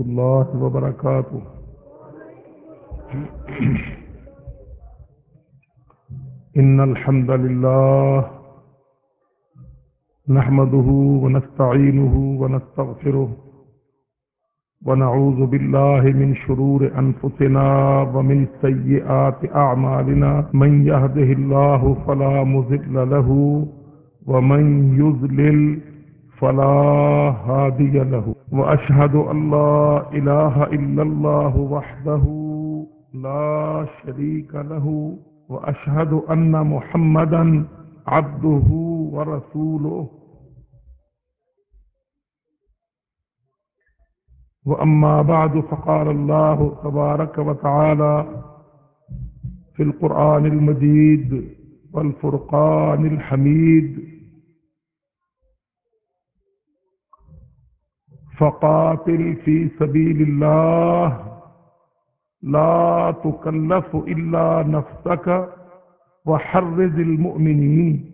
الله وبركاته إن الحمد لله نحمده ونستعينه ونستغفره ونعوذ بالله من شرور أنفسنا ومن سيئات أعمالنا من يهده الله فلا مضل له ومن يضلل فلا هادي له وأشهد أن لا إله إلا الله وحده لا شريك له وأشهد أن محمدا عبده ورسوله. وأما بعد فقال الله تبارك وتعالى في القرآن المجيد والفرقان الحميد فقاتل في سبيل الله. لا تكلف إلا نفسك وحرز المؤمنين.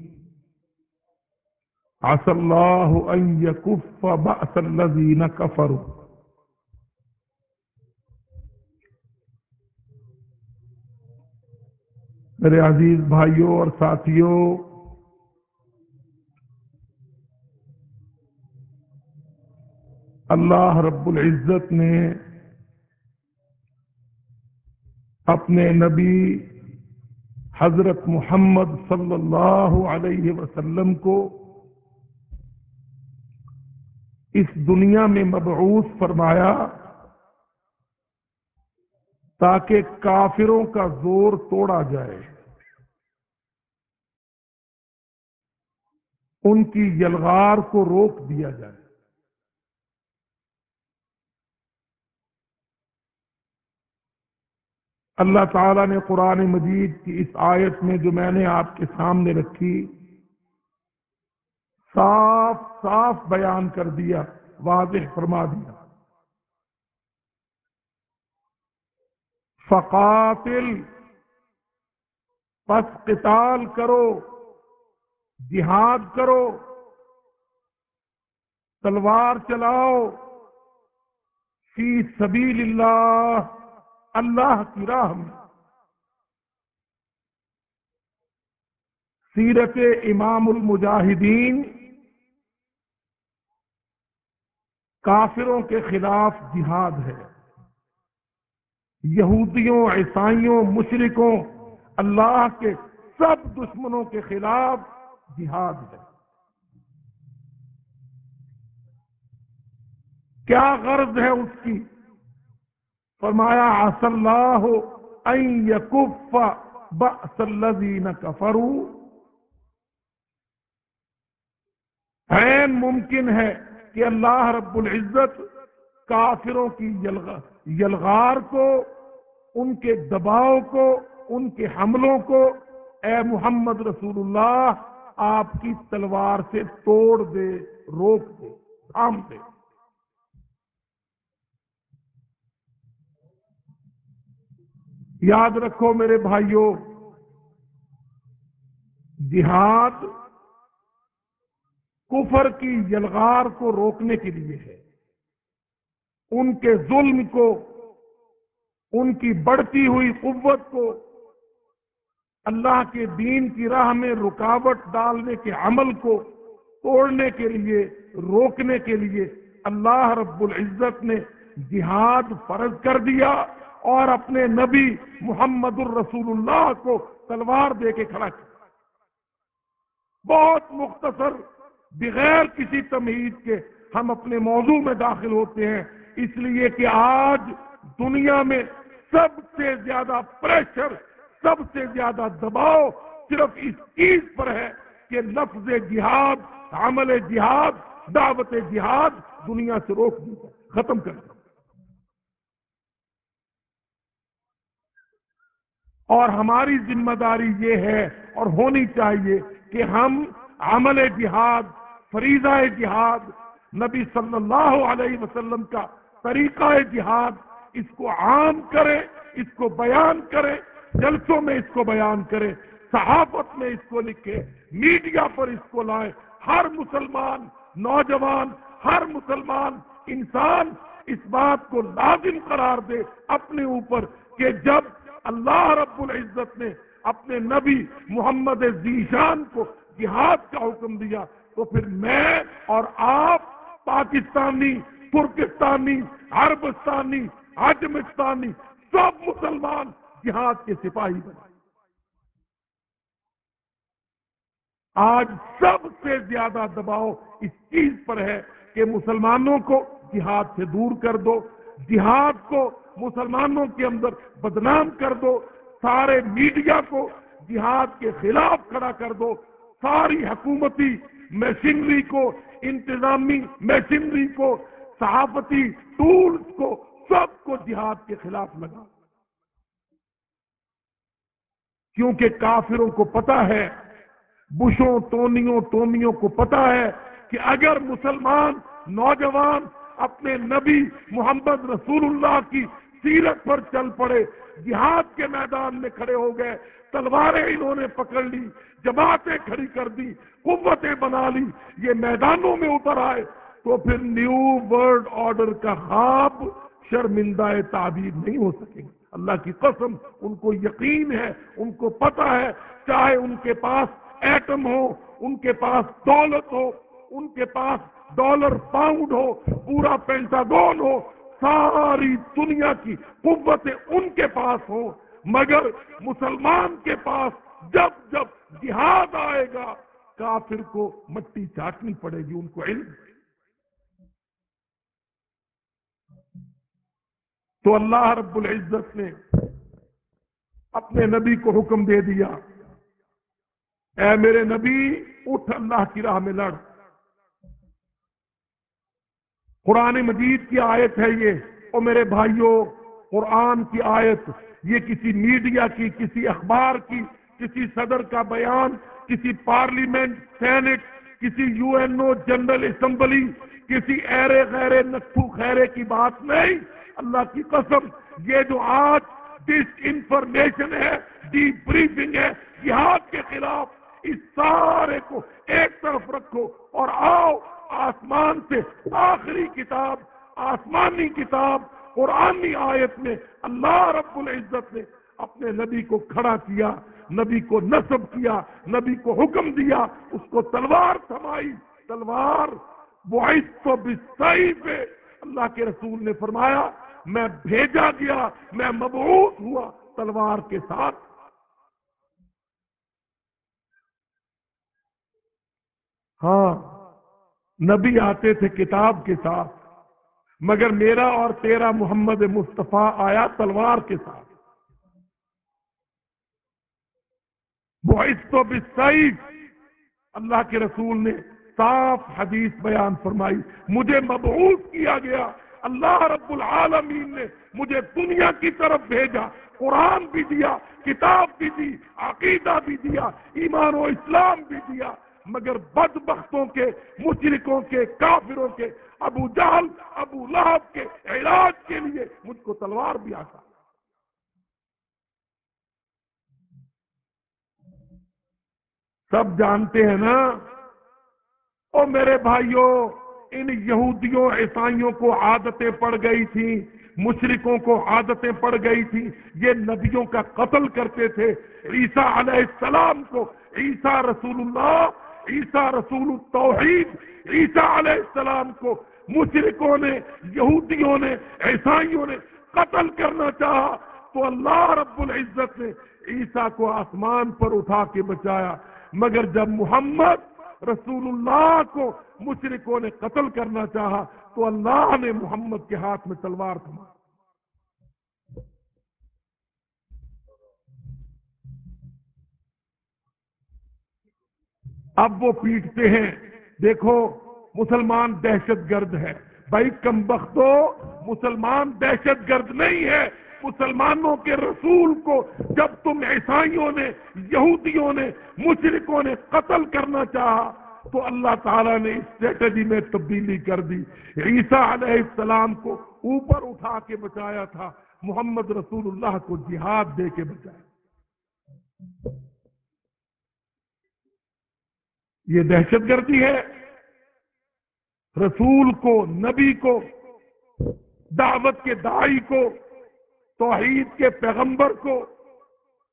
عسى الله أن يكف بأس الذين كفروا. میرے عزیز بھائیوں اور ساتھیوں اللہ رب العزت نے اپنے نبی حضرت محمد صلی اللہ علیہ وسلم کو اس دنیا میں مبعوث فرمایا تاکہ کافروں کا زور توڑا جائے۔ ان کی یلغار کو روک دیا جائے۔ اللہ تعالیٰ نے قرآن مجید کی اس آیت میں جو میں نے آپ کے سامنے رکھی، صاف صاف بیان کر دیا، واضح فرما دیا۔ فقاتل، پس قتال کرو، جہاد کرو، تلوار چلاؤ، فی سبیل اللہ۔ اللہ کی راہ میں۔ سیرت امام المجاہدین کافروں کے خلاف جہاد ہے۔ یہودیوں، عیسائیوں، مشرکوں، اللہ کے سب دشمنوں کے خلاف جہاد ہے۔ کیا غرض ہے اس کی؟ فرمایا اللہ ان یکف بأس الذین کفروا. عین ممکن ہے کہ اللہ رب العزت کافروں کی یلغار کو، ان کے دباؤ کو، ان کے حملوں کو اے محمد رسول اللہ آپ کی تلوار سے توڑ دے، روک دے، تھام دے۔ یاد رکھو میرے بھائیوں جہاد کفر کی یلغار کو روکنے کے لیے ہے۔ ان کے ظلم کو، ان کی بڑھتی ہوئی قوت کو اللہ کے دین کی راہ میں رکاوٹ ڈالنے کے عمل کو توڑنے کے لیے، روکنے کے لیے اللہ رب العزت نے جہاد فرض کر دیا۔ اور اپنے نبی محمد الرسول اللہ کو تلوار دے کے کھڑا کیا۔ بہت مختصر، بغیر کسی تمہید کے ہم اپنے موضوع میں داخل ہوتے ہیں۔ اس لیے کہ آج دنیا میں سب سے زیادہ پریشر، سب سے زیادہ دباؤ صرف اس چیز پر ہے کہ لفظ جہاد، عمل جہاد، دعوت جہاد دنیا سے روک دی جائے۔ ختم کر دیا اور ہماری ذمہ داری یہ ہے اور ہونی چاہیے کہ ہم عمل جہاد، فریضہ جہاد، نبی صلی اللہ علیہ وسلم کا طریقہ جہاد اس کو عام کرے، اس کو بیان کرے، جلسوں میں اس کو بیان کرے، صحافت میں اس کو لکھے، میڈیا پر اس کو لائے۔ ہر مسلمان نوجوان، ہر مسلمان انسان اس بات کو لازم قرار دے اپنے اوپر کہ جب اللہ رب العزت نے اپنے نبی محمد ذیشان کو جہاد کا حکم دیا تو پھر میں اور آپ پاکستانی، ترکستانی، عربستانی عجمستانی سب مسلمان جہاد کے سپاہی بنے۔ آج سب سے زیادہ دباؤ اس چیز پر ہے کہ مسلمانوں کو جہاد سے دور کر دو جہاد کو مسلمانوں کے اندر بدنام کر دو، سارے میڈیا کو جہاد کے خلاف کھڑا کر دو، ساری حکومتی مشینری کو، انتظامی مشینری کو، صحافتی ٹولز کو، سب کو جہاد کے خلاف لگا۔ کیونکہ کافروں کو پتا ہے، بشوں ٹونیوں ٹومیوں کو پتا ہے کہ اگر مسلمان نوجوان اپنے نبی محمد رسول اللہ کی سیرت پر چل پڑے۔ جہاد کے میدان میں کھڑے ہو گئے۔ تلواریں انہوں نے پکڑ لی، جماعتیں کھڑی کر دی، قوتیں بنا لی۔ یہ میدانوں میں اتر آئے۔ تو پھر نیو ورلڈ آرڈر کا خواب شرمندہ تعبیر نہیں ہو سکے۔ گا اللہ کی قسم، ان کو یقین ہے، ان کو پتا ہے۔ چاہے ان کے پاس ایٹم ہو، ان کے پاس دولت ہو، ان کے پاس ڈالر پاؤنڈ ہو، پورا پینٹاگون ہو، ساری دنیا کی قوتیں ان کے پاس ہو، مگر مسلمان کے پاس جب جب جہاد آئے گا، کافر کو مٹی چاٹنی پڑے گی، ان کو علم۔ تو اللہ رب العزت نے اپنے نبی کو حکم دے دیا، اے میرے نبی، اٹھ اللہ کی راہ میں لڑ۔ قرآن مجید کی آیت ہے یہ۔ او میرے بھائیوں قرآن کی آیت، یہ کسی میڈیا کی، کسی اخبار کی، کسی صدر کا بیان، کسی پارلیمنٹ، سینٹ، کسی U N O, general assembly, کسی ایرے غیر نقو خیرے کی بات نہیں۔ اللہ کی قسم، یہ جو آج ڈس انفارمیشن ہے ڈی بریفنگ ہے جہاد کے خلاف اس سارے کو ایک طرف رکھو اور آؤ آسمان سے آخری کتاب، آسمانی کتاب، قرآنی آیت میں اللہ رب العزت نے اپنے نبی کو کھڑا کیا، نبی کو نصب کیا، نبی کو حکم دیا، اس کو تلوار تھمائی تلوار تو بسائی پہ اللہ کے رسول نے فرمایا، میں بھیجا گیا، میں مبعوث ہوا تلوار کے ساتھ۔ ہاں نبی آتے تھے کتاب کے ساتھ، مگر میرا اور تیرا محمد مصطفیٰ آیا تلوار کے ساتھ۔ تو بسعید اللہ کے رسول نے صاف حدیث بیان فرمائی۔ مجھے مبعوث کیا گیا۔ اللہ رب العالمین نے مجھے دنیا کی طرف بھیجا، قرآن بھی دیا، کتاب بھی دی، عقیدہ بھی دیا، ایمان و اسلام بھی دیا۔ مگر بد بختوں کے، مشرکوں کے، کافروں کے، ابو جال ابو لہب کے علاج کے لیے مجھ کو تلوار بھی آتا۔ سب جانتے ہیں نا؟ او میرے بھائیوں ان یہودیوں، عیسائیوں کو عادتیں پڑ گئی تھیں مشرکوں کو عادتیں پڑ گئی تھی۔ یہ نبیوں کا قتل کرتے تھے۔ عیسیٰ علیہ السلام کو، عیسیٰ رسول اللہ عیسیٰ رسول التوحید، عیسیٰ علیہ السلام کو مشرکوں نے، یہودیوں نے، عیسائیوں نے قتل کرنا چاہا تو اللہ رب العزت نے عیسیٰ کو آسمان پر اٹھا کے بچایا۔ مگر جب محمد رسول اللہ کو مشرکوں نے قتل کرنا چاہا تو اللہ نے محمد کے ہاتھ میں تلوار تھما۔ اب وہ پیٹتے ہیں۔ دیکھو، مسلمان دہشت گرد ہے۔ بھائی، کم بختو مسلمان دہشت گرد نہیں ہے۔ مسلمانوں کے رسول کو جب تم عیسائیوں نے، یہودیوں نے، مشرکوں نے قتل کرنا چاہا، تو اللہ تعالیٰ نے اسٹریٹجی میں تبدیلی کر دی۔ عیسیٰ علیہ السلام کو اوپر اٹھا کے بچایا تھا۔ محمد رسول اللہ کو جہاد دے کے بچایا۔ یہ دہشت گردی ہے۔ رسول کو، نبی کو، دعوت کے دائی کو، توحید کے پیغمبر کو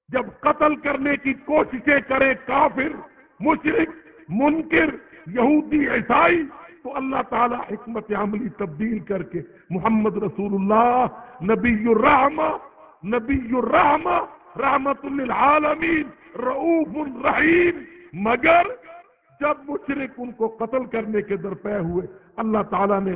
جب قتل کرنے کی کوششیں کرے کافر مشرق منکر، یہودی، عیسائی، تو اللہ تعالی حکمت عملی تبدیل کر کے محمد رسول اللہ، نبی الرحمہ نبی الرحمہ رحمت للعالمین رعوف الرحیم، مگر جب مشرق ان کو قتل کرنے کے درپے ہوئے، اللہ تعالیٰ نے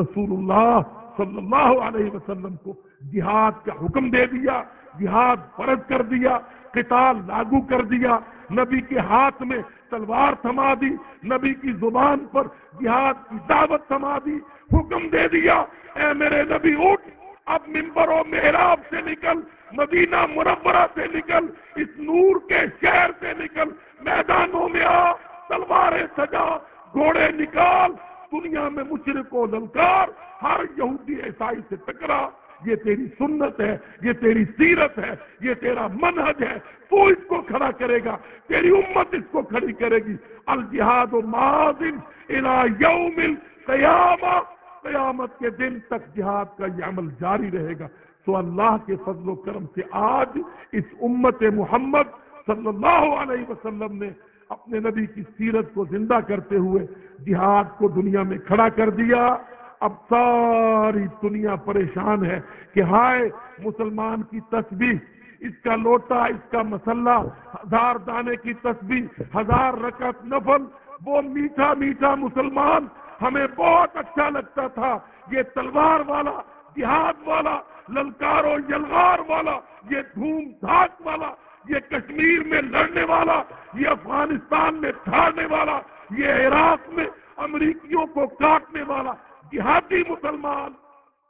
رسول اللہ صلی اللہ علیہ وسلم کو جہاد کا حکم دے دیا، جہاد فرض کر دیا، قتال لاگو کر دیا، نبی کے ہاتھ میں تلوار تھما دی، نبی کی زبان پر جہاد کی دعوت تھما دی، حکم دے دیا، اے میرے نبی اٹھ، اب ممبر و محراب سے نکل، مدینہ مربرہ سے نکل، اس نور کے شہر سے نکل، میدانوں میں آ تلواریں سجا، گھوڑے نکال، دنیا میں مشرق و للکار ہر یہودی عیسائی سے ٹکرا، یہ تیری سنت ہے، یہ تیری سیرت ہے، یہ تیرا منہج ہے، تو اس کو کھڑا کرے گا، تیری امت اس کو کھڑی کرے گی۔ الجہاد و مازن یوم القیامہ، قیامت کے دن تک جہاد کا یہ عمل جاری رہے گا۔ تو اللہ کے فضل و کرم سے آج اس امت محمد صلی اللہ علیہ وسلم نے اپنے نبی کی سیرت کو زندہ کرتے ہوئے جہاد کو دنیا میں کھڑا کر دیا۔ اب ساری دنیا پریشان ہے کہ ہائے، مسلمان کی تسبیح، اس کا لوٹا، اس کا مسلح، ہزار دانے کی تسبیح، ہزار رکعت نفل، وہ میٹھا میٹھا مسلمان، ہمیں بہت اچھا لگتا تھا۔ یہ تلوار والا، جہاد والا للکار و یلغار والا، یہ دھوم دھاک والا یہ کشمیر میں لڑنے والا، یہ افغانستان میں تھاڑنے والا، یہ عراق میں امریکیوں کو کاٹنے والا جہادی مسلمان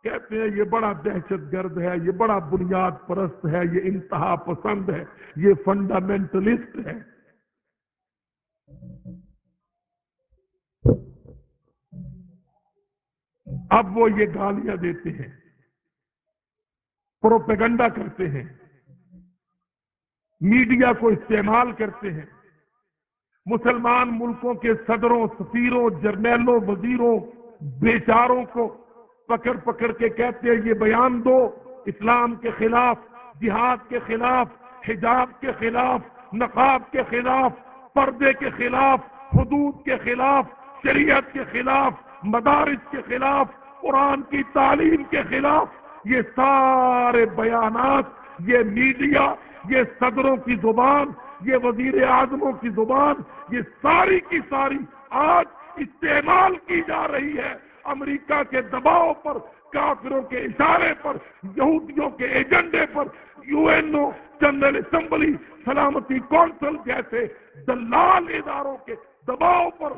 کہتے ہیں یہ بڑا دہشت گرد ہے، یہ بڑا بنیاد پرست ہے، یہ انتہا پسند ہے، یہ فنڈامنٹلسٹ ہے۔ اب وہ یہ گالیاں دیتے ہیں، پروپیگنڈا کرتے ہیں۔ میڈیا کو استعمال کرتے ہیں۔ مسلمان ملکوں کے صدروں، سفیروں، جرنیلوں، وزیروں، بیچاروں کو پکڑ پکڑ کے کہتے ہیں، یہ بیان دو، اسلام کے خلاف، جہاد کے خلاف، حجاب کے خلاف، نقاب کے خلاف، پردے کے خلاف، حدود کے خلاف، شریعت کے خلاف، مدارس کے خلاف، قرآن کی تعلیم کے خلاف۔ یہ سارے بیانات، یہ میڈیا یہ صدروں کی زبان، یہ وزیر اعظموں کی زبان، یہ ساری کی ساری آج استعمال کی جا رہی ہے۔ امریکہ کے دباؤ پر، کافروں کے اشارے پر، یہودیوں کے ایجنڈے پر، U N O, general assembly, سلامتی کونسل جیسے دلال اداروں کے دباؤ پر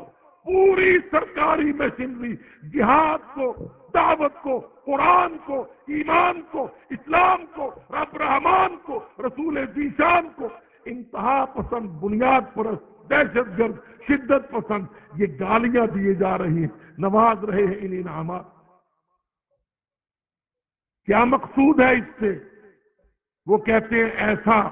پوری سرکاری مشینری جہاد کو، دعوت کو، قرآن کو، ایمان کو، اسلام کو، رب رحمان کو، رسول دیشان کو، انتہا پسند، بنیاد پرست، دہشت گرد، شدت پسند، یہ گالیاں دیے جا رہی ہیں، نواز رہے ہیں ان انعامات کیا مقصود ہے اس سے؟ وہ کہتے ہیں، ایسا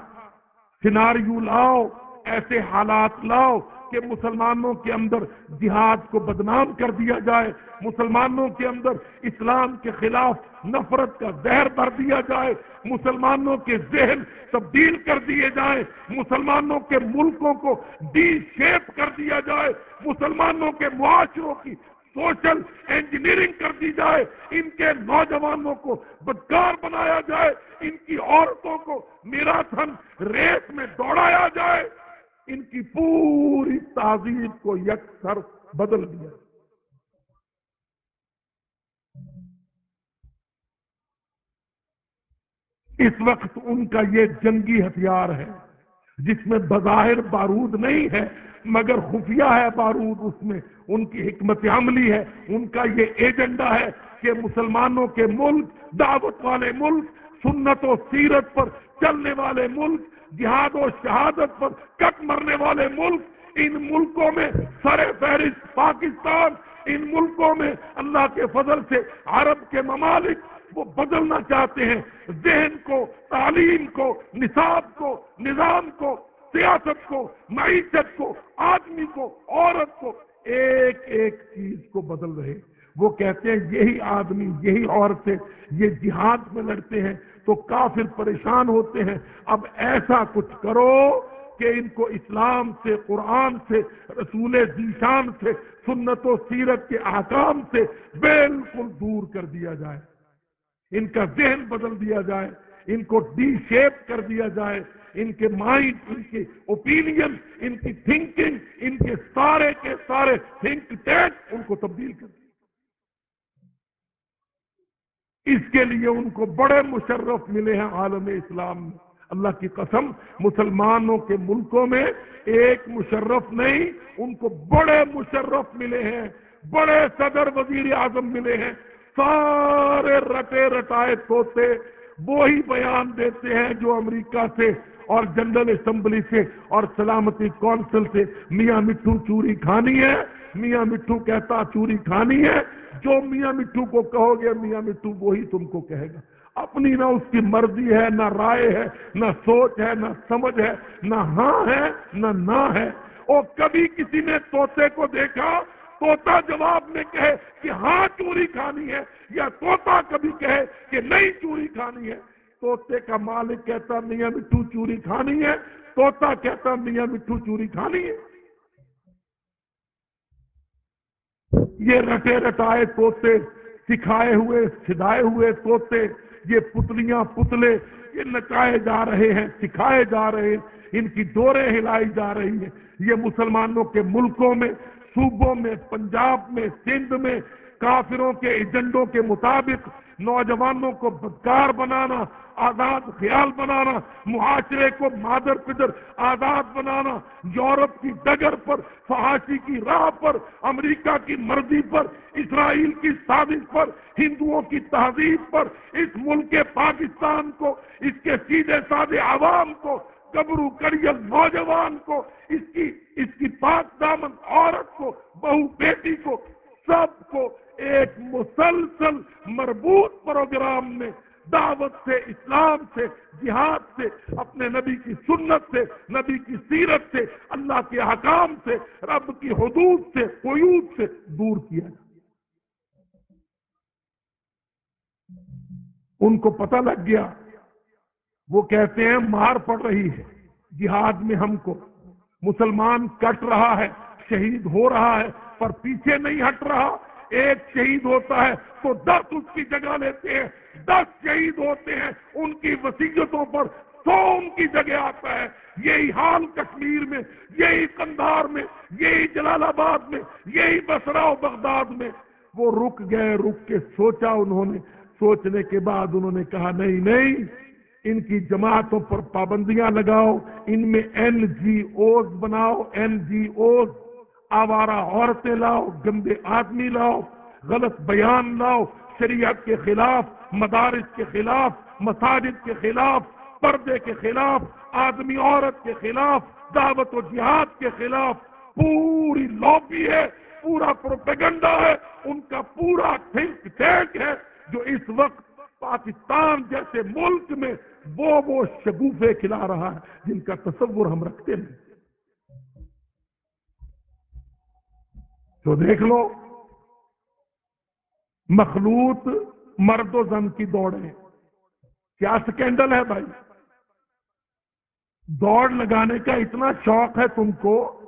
سیناریو لاؤ، ایسے حالات لاؤ کہ مسلمانوں کے اندر جہاد کو بدنام کر دیا جائے، مسلمانوں کے اندر اسلام کے خلاف نفرت کا زہر بھر دیا جائے، مسلمانوں کے ذہن تبدیل کر دیے جائیں، مسلمانوں کے ملکوں کو ڈی شیپ کر دیا جائے، مسلمانوں کے معاشروں کی سوشل انجینئرنگ کر دی جائے، ان کے نوجوانوں کو بدکار بنایا جائے، ان کی عورتوں کو میراتھن ریس میں دوڑایا جائے۔ ان کی پوری تہذیب کو یکسر بدل دیا۔ اس وقت ان کا یہ جنگی ہتھیار ہے، جس میں بظاہر بارود نہیں ہے، مگر خفیہ ہے بارود۔ اس میں ان کی حکمت عملی ہے، ان کا یہ ایجنڈا ہے کہ مسلمانوں کے ملک، دعوت والے ملک، سنت و سیرت پر چلنے والے ملک جہاد و شہادت پر کٹ مرنے والے ملک، ان ملکوں میں سر فہرست پاکستان، ان ملکوں میں اللہ کے فضل سے عرب کے ممالک وہ بدلنا چاہتے ہیں۔ ذہن کو، تعلیم کو، نصاب کو، نظام کو، سیاست کو، معیشت کو، آدمی کو، عورت کو، ایک ایک چیز کو بدل رہے۔ وہ کہتے ہیں یہی آدمی، یہی عورتیں، یہ جہاد میں لڑتے ہیں۔ تو کافر پریشان ہوتے ہیں۔ اب ایسا کچھ کرو کہ ان کو اسلام سے، قرآن سے، رسول ذیشان سے، سنت و سیرت کے احکام سے بالکل دور کر دیا جائے۔ ان کا ذہن بدل دیا جائے۔ ان کو ڈی شیپ کر دیا جائے۔ ان کے مائنڈ، ان کے اوپینین ان کی تھنکنگ ان کے سارے کے سارے تھنک ٹینک ان کو تبدیل کر دیا اس کے لیے ان کو بڑے مشرف ملے ہیں عالم اسلام۔ میں اللہ کی قسم، مسلمانوں کے ملکوں میں ایک مشرف نہیں، ان کو بڑے مشرف ملے ہیں، بڑے صدر وزیر اعظم ملے ہیں۔ سارے رٹے رٹائے توتے وہی بیان دیتے ہیں جو امریکہ سے اور جنرل اسمبلی سے اور سلامتی کونسل سے، میاں مٹھو چوری کھانی ہے، میاں مٹھو کہتا چوری کھانی ہے۔ جو میاں مٹھو کو کہو گے، میاں مٹھو وہی تم کو کہے گا۔ اپنی نہ اس کی مرضی ہے، نہ رائے ہے، نہ سوچ ہے، نہ سمجھ ہے، نہ ہاں ہے، نہ نہ ہے۔ اور کبھی کسی نے توتے کو دیکھا توتا جواب میں کہے کہ ہاں چوری کھانی ہے، یا توتا کبھی کہے کہ نہیں چوری کھانی ہے۔ توتے کا مالک کہتا میاں مٹھو چوری کھانی ہے توتا کہتا میاں مٹھو چوری کھانی ہے۔ یہ رٹے رٹائے توتے سکھائے ہوئے، سدھائے ہوئے توتے یہ پتلیاں پتلے، یہ نچائے جا رہے ہیں، سکھائے جا رہے ہیں، ان کی دورے ہلائی جا رہی ہیں۔ یہ مسلمانوں کے ملکوں میں، صوبوں میں، پنجاب میں، سندھ میں، کافروں کے ایجنڈوں کے مطابق نوجوانوں کو بدکار بنانا، آزاد خیال بنانا، معاشرے کو مادر پدر آزاد بنانا، یورپ کی ڈگر پر فحاشی کی راہ پر، امریکہ کی مرضی پر، اسرائیل کی سازش پر، ہندوؤں کی تہذیب پر، اس ملک پاکستان کو، اس کے سیدھے سادے عوام کو گبرو کڑیل نوجوان کو، اس کی اس کی پاک دامن عورت کو، بہو بیٹی کو، سب کو ایک مسلسل مربوط پروگرام میں دعوت سے، اسلام سے، جہاد سے، اپنے نبی کی سنت سے، نبی کی سیرت سے، اللہ کے حکام سے، رب کی حدود سے، قیود سے دور کیا جائے۔ ان کو پتہ لگ گیا، وہ کہتے ہیں مار پڑ رہی ہے، جہاد میں ہم کو مسلمان کٹ رہا ہے، شہید ہو رہا ہے، پر پیچھے نہیں ہٹ رہا۔ ایک شہید ہوتا ہے تو دس اس کی جگہ لیتے ہیں، دس شہید ہوتے ہیں، ان کی وسیعتوں پر سو ان کی جگہ آتا ہے۔ یہی حال کشمیر میں، یہی کندھار میں، یہی جلال آباد میں، یہی بسرا و بغداد میں۔ وہ رک گئے، رک کے سوچا انہوں نے۔ سوچنے کے بعد انہوں نے کہا، نہیں نہیں، ان کی جماعتوں پر پابندیاں لگاؤ، ان میں این جی اوز بناؤ این جی اوز آوارہ عورتیں لاؤ، گندے آدمی لاؤ، غلط بیان لاؤ، شریعت کے خلاف، مدارس کے خلاف، مساجد کے خلاف، پردے کے خلاف، آدمی عورت کے خلاف، دعوت و جہاد کے خلاف، پوری لابی ہے، پورا پروپیگنڈا ہے، ان کا پورا تھنک ٹینک ہے جو اس وقت پاکستان جیسے ملک میں وہ وہ شگوفے کھلا رہا ہے، جن کا تصور ہم رکھتے نہیں تو دیکھ لو، مخلوط مرد و زن کی دوڑیں۔ کیا سکینڈل ہے بھائی؟ دوڑ لگانے کا اتنا شوق ہے تم کو،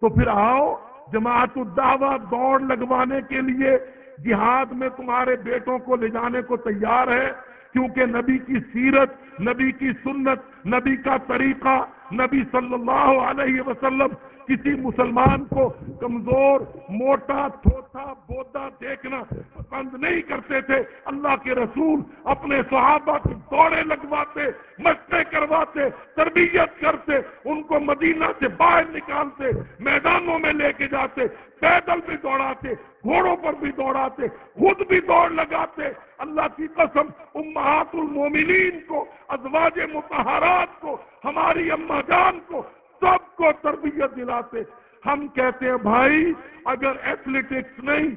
تو پھر آؤ جماعت الدعوہ دوڑ لگوانے کے لیے جہاد میں تمہارے بیٹوں کو لے جانے کو تیار ہے۔ کیونکہ نبی کی سیرت، نبی کی سنت، نبی کا طریقہ، نبی صلی اللہ علیہ وسلم کسی مسلمان کو کمزور، موٹا تھوتا بودا دیکھنا پسند نہیں کرتے تھے۔ اللہ کے رسول اپنے صحابہ کی دوڑے لگواتے مشقیں کرواتے، تربیت کرتے، ان کو مدینہ سے باہر نکالتے، میدانوں میں لے کے جاتے، پیدل بھی دوڑاتے، گھوڑوں پر بھی دوڑاتے، خود بھی دوڑ لگاتے۔ اللہ کی قسم، امہات المومنین کو، ازواج متحرات کو، ہماری اما جان کو سب کو تربیت دلاتے۔ ہم کہتے ہیں، بھائی، اگر ایتھلیٹکس نہیں،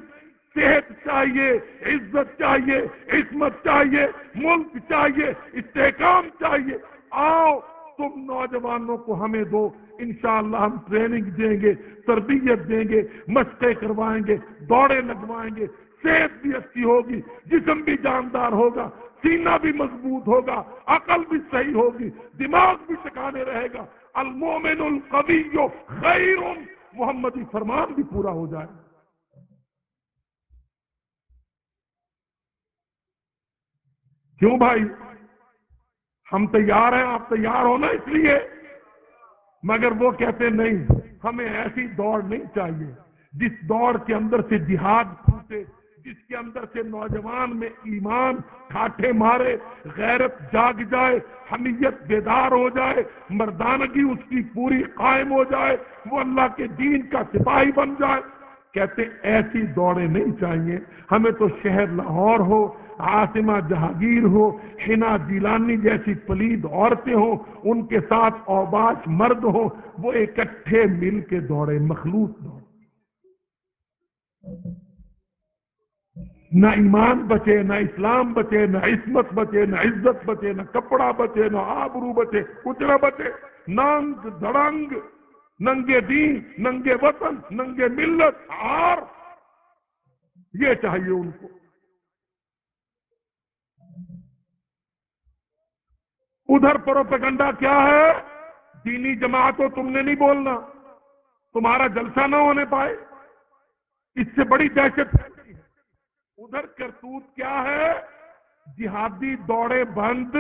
صحت چاہیے، عزت چاہیے، عصمت چاہیے، ملک چاہیے، استحکام چاہیے۔ آؤ، تم نوجوانوں کو ہمیں دو۔ انشاءاللہ ہم ٹریننگ دیں گے، تربیت دیں گے، مشقیں کروائیں گے دوڑے لگوائیں گے۔ صحت بھی اچھی ہوگی، جسم بھی جاندار ہوگا، سینہ بھی مضبوط ہوگا، عقل بھی صحیح ہوگی، دماغ بھی ٹکانے رہے گا۔ المومن القوی خیر محمدی فرمان بھی پورا ہو جائے۔ کیوں بھائی؟ ہم تیار ہیں، آپ تیار ہونا اس لیے۔ مگر وہ کہتے نہیں، ہمیں ایسی دوڑ نہیں چاہیے۔ جس دوڑ کے اندر سے جہاد پھوٹے جس کے اندر سے نوجوان میں ایمان ٹھاٹھے مارے، غیرت جاگ جائے، حمیت بیدار ہو جائے، مردانگی اس کی پوری قائم ہو جائے، وہ اللہ کے دین کا سپاہی بن جائے۔ کہتے ایسی دوڑیں نہیں چاہیے۔ ہمیں تو شہر لاہور ہو آسما جہانگیر ہو، حنا جیلانی جیسی پلید عورتیں ہوں، ان کے ساتھ اوباش مرد ہو وہ اکٹھے مل کے دوڑے مخلوط دوڑے نہ ایمان بچے، نہ اسلام بچے، نہ عصمت بچے، نہ عزت بچے، نہ کپڑا بچے، نہ آبرو بچے کچھ نہ بچے، ننگ، دڑنگ، ننگے دین، ننگے وطن، ننگے ملت اور یہ چاہیے ان کو۔ ادھر پروپیگنڈا کیا ہے؟ دینی جماعت کو تم نے نہیں بولنا، تمہارا جلسہ نہ ہونے پائے۔ اس سے بڑی دہشت ہے۔ ادھر کرتوت کیا ہے؟ جہادی دوڑے بند،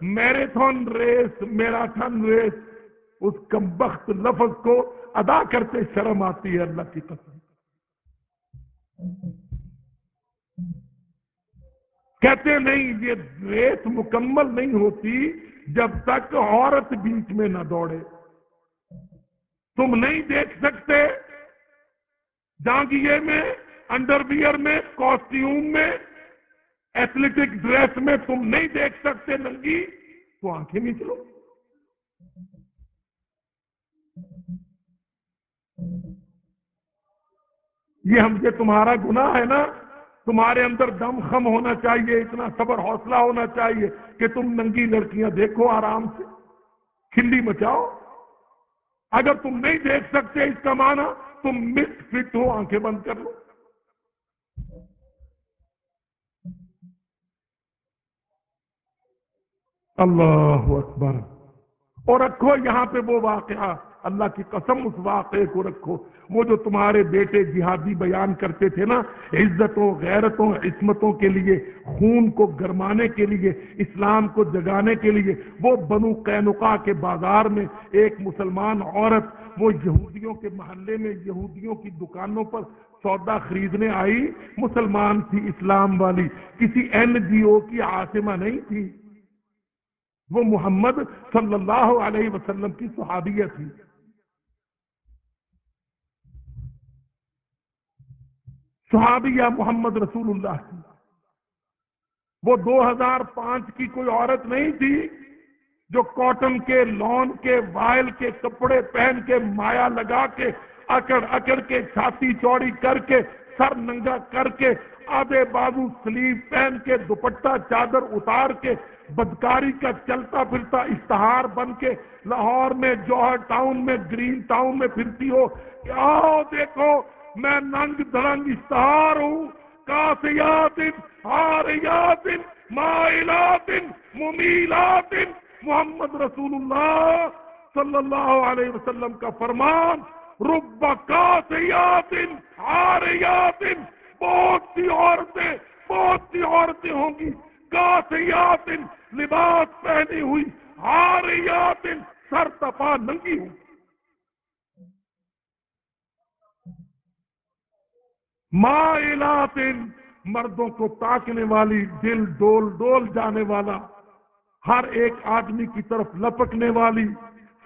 میراتھن ریس میراتھن ریس۔ اس کمبخت لفظ کو ادا کرتے شرم آتی ہے اللہ کی قسم۔ کہتے نہیں، یہ ریس مکمل نہیں ہوتی جب تک عورت بیچ میں نہ دوڑے۔ تم نہیں دیکھ سکتے، جانگیے میں انڈر ویئر میں کاسٹیوم میں ایتھلیٹک ڈریس میں تم نہیں دیکھ سکتے ننگی، تو آنکھیں بھی چلو۔ یہ ہم سے تمہارا گناہ ہے نا؟ تمہارے اندر دم خم ہونا چاہیے، اتنا صبر، حوصلہ ہونا چاہیے کہ تم ننگی لڑکیاں دیکھو آرام سے۔ کھلی مچاؤ۔ اگر تم نہیں دیکھ سکتے اس کا معنی، تم مٹ فٹ ہو، آنکھیں بند کر لو۔ اللہ اکبر۔ اور رکھو یہاں پہ وہ واقعہ، اللہ کی قسم اس واقعے کو رکھو۔ وہ جو تمہارے بیٹے جہادی بیان کرتے تھے نا، عزتوں، غیرتوں، عصمتوں کے لیے، خون کو گرمانے کے لیے، اسلام کو جگانے کے لیے، وہ بنو قینقا کے بازار میں ایک مسلمان عورت، وہ یہودیوں کے محلے میں یہودیوں کی دکانوں پر سودا خریدنے آئی، مسلمان تھی اسلام والی۔ کسی این جی او کی آسمہ نہیں تھی۔ وہ محمد صلی اللہ علیہ وسلم کی صحابیہ تھی۔ صحابیہ محمد رسول اللہ کی وہ دو ہزار پانچ کی کوئی عورت نہیں تھی جو کاٹن کے لون کے، وائل کے، کپڑے پہن کے، مایا لگا کے، اکڑ اکڑ کے، چھاتی چوڑی کر کے، سر ننگا کر کے، آدھے بازو سلیو پہن کے، دوپٹہ، چادر اتار کے بدکاری کا چلتا پھرتا اشتہار بن کے لاہور میں، جوہر ٹاؤن میں، گرین ٹاؤن میں پھرتی ہو کہ آؤ دیکھو، میں ننگ دھڑنگ اشتہار ہوں کافیات حاریات مائلات ممیلات محمد رسول اللہ صلی اللہ علیہ وسلم کا فرمان، رب کاسیات حاریات بہت سی عورتیں، بہت سی عورتیں ہوں گی۔ کاسیات لباس پہنی ہوئی، حاریات سر تپا ننگی ہوں مائلات مردوں کو تاکنے والی، دل ڈول ڈول جانے والا، ہر ایک آدمی کی طرف لپکنے والی،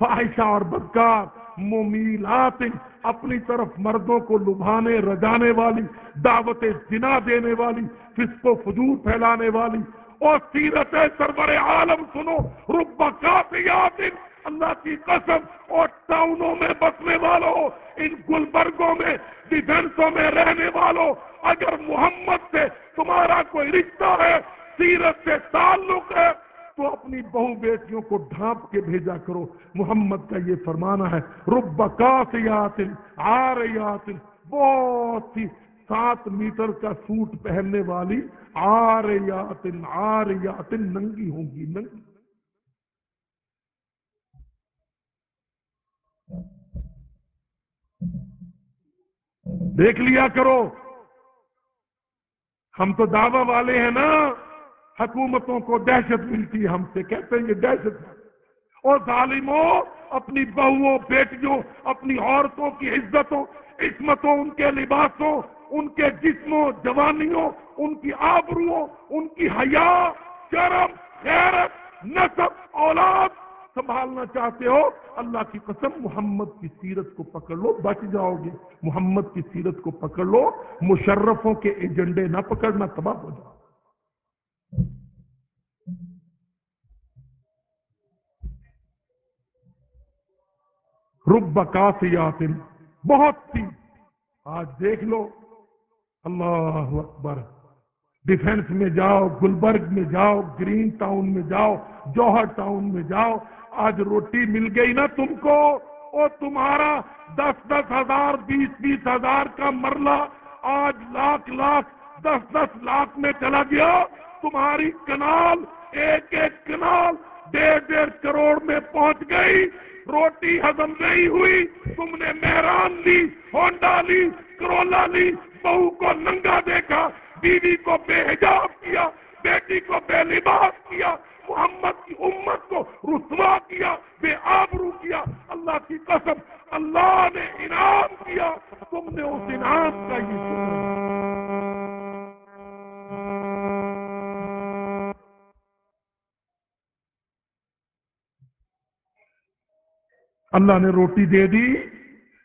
فاحشہ اور بدکار ممیلات اپنی طرف مردوں کو لبھانے، رجانے والی دعوت جنا دینے والی، فسق و فجور پھیلانے والی۔ اور سیرت سربر عالم سنو، رب کافیات، اللہ کی قسم، اور ٹاؤنوں میں بسنے والوں، ان گلبرگوں میں ڈیفینسوں میں رہنے والوں۔ اگر محمد سے تمہارا کوئی رشتہ ہے، سیرت سے تعلق ہے تو اپنی بہو بیٹیوں کو ڈھانپ کے بھیجا کرو۔ محمد کا یہ فرمانا ہے، رب کاسیات آریات بہت سی سات میٹر کا سوٹ پہننے والی آر یاتن آر ننگی ہوں گی، ننگی۔ دیکھ لیا کرو۔ ہم تو دعوی والے ہیں نا۔ حکومتوں کو دہشت ملتی ہے ہم سے کہتے ہیں یہ دہشت ہے۔ اور ظالموں، اپنی بہووں بیٹیوں، اپنی عورتوں کی عزتوں، عصمتوں، ان کے لباسوں، ان کے جسموں، جوانیوں، ان کی آبروؤں، ان کی حیا، شرم خیرت نصب، اولاد سنبھالنا چاہتے ہو، اللہ کی قسم، محمد کی سیرت کو پکڑ لو، بچ جاؤ گے۔ محمد کی سیرت کو پکڑ لو، مشرفوں کے ایجنڈے نہ پکڑنا تباہ ہو جاؤ۔ رب کاسیات بہت سی۔ آج دیکھ لو۔ اللہ اکبر۔ ڈیفنس میں جاؤ، گلبرگ میں جاؤ، گرین ٹاؤن میں جاؤ، جوہر ٹاؤن میں جاؤ۔ آج روٹی مل گئی نا تم کو؟ اور تمہارا دس دس ہزار، بیس بیس ہزار کا مرلہ آج لاکھ لاکھ، دس دس لاکھ میں چلا گیا۔ تمہاری کنال، ایک ایک کنال ڈیڑھ ڈیڑھ کروڑ میں پہنچ گئی۔ روٹی ہزم نہیں ہوئی۔ تم نے مہران لی، ہونڈا لی، کرولا لی۔ بہو کو ننگا دیکھا، بیوی کو بے حجاب کیا، بیٹی کو بے لباس کیا، محمد کی امت کو رسوا کیا، بے آبرو کیا۔ اللہ کی قسم، اللہ نے انعام کیا۔ تم نے اس انعام کا یہ اللہ نے روٹی دے دی۔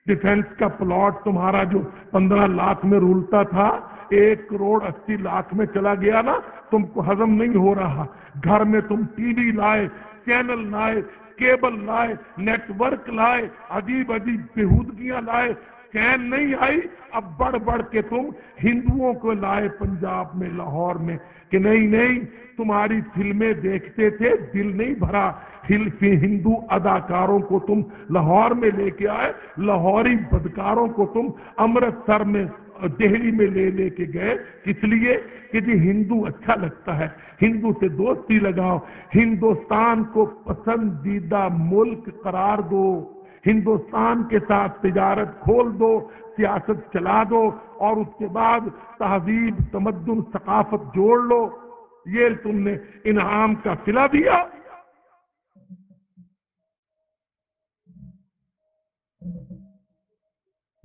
ڈیفینس کا پلاٹ تمہارا جو پندرہ لاکھ میں رولتا تھا، ایک کروڑ اسی لاکھ میں چلا گیا نا، تم کو ہزم نہیں ہو رہا۔ گھر میں تم ٹی وی لائے، چینل لائے، کیبل لائے نیٹ ورک لائے، عجیب عجیب بےحودگیاں لائے۔ چین نہیں آئی، اب بڑھ بڑھ کے تم ہندوؤں کو لائے پنجاب میں، لاہور میں کہ نہیں نہیں، تمہاری فلمیں دیکھتے تھے، دل نہیں بھرا۔ ہندو اداکاروں کو تم لاہور میں لے کے آئے، لاہوری بدکاروں کو تم امرتسر میں، دہلی میں لے لے کے گئے۔ اس لیے؟ کہ جی ہندو اچھا لگتا ہے، ہندو سے دوستی لگاؤ، ہندوستان کو پسندیدہ ملک قرار دو، ہندوستان کے ساتھ تجارت کھول دو، سیاست چلا دو، اور اس کے بعد تہذیب، تمدن، ثقافت جوڑ لو۔ یہ تم نے انعام کا سلا دیا۔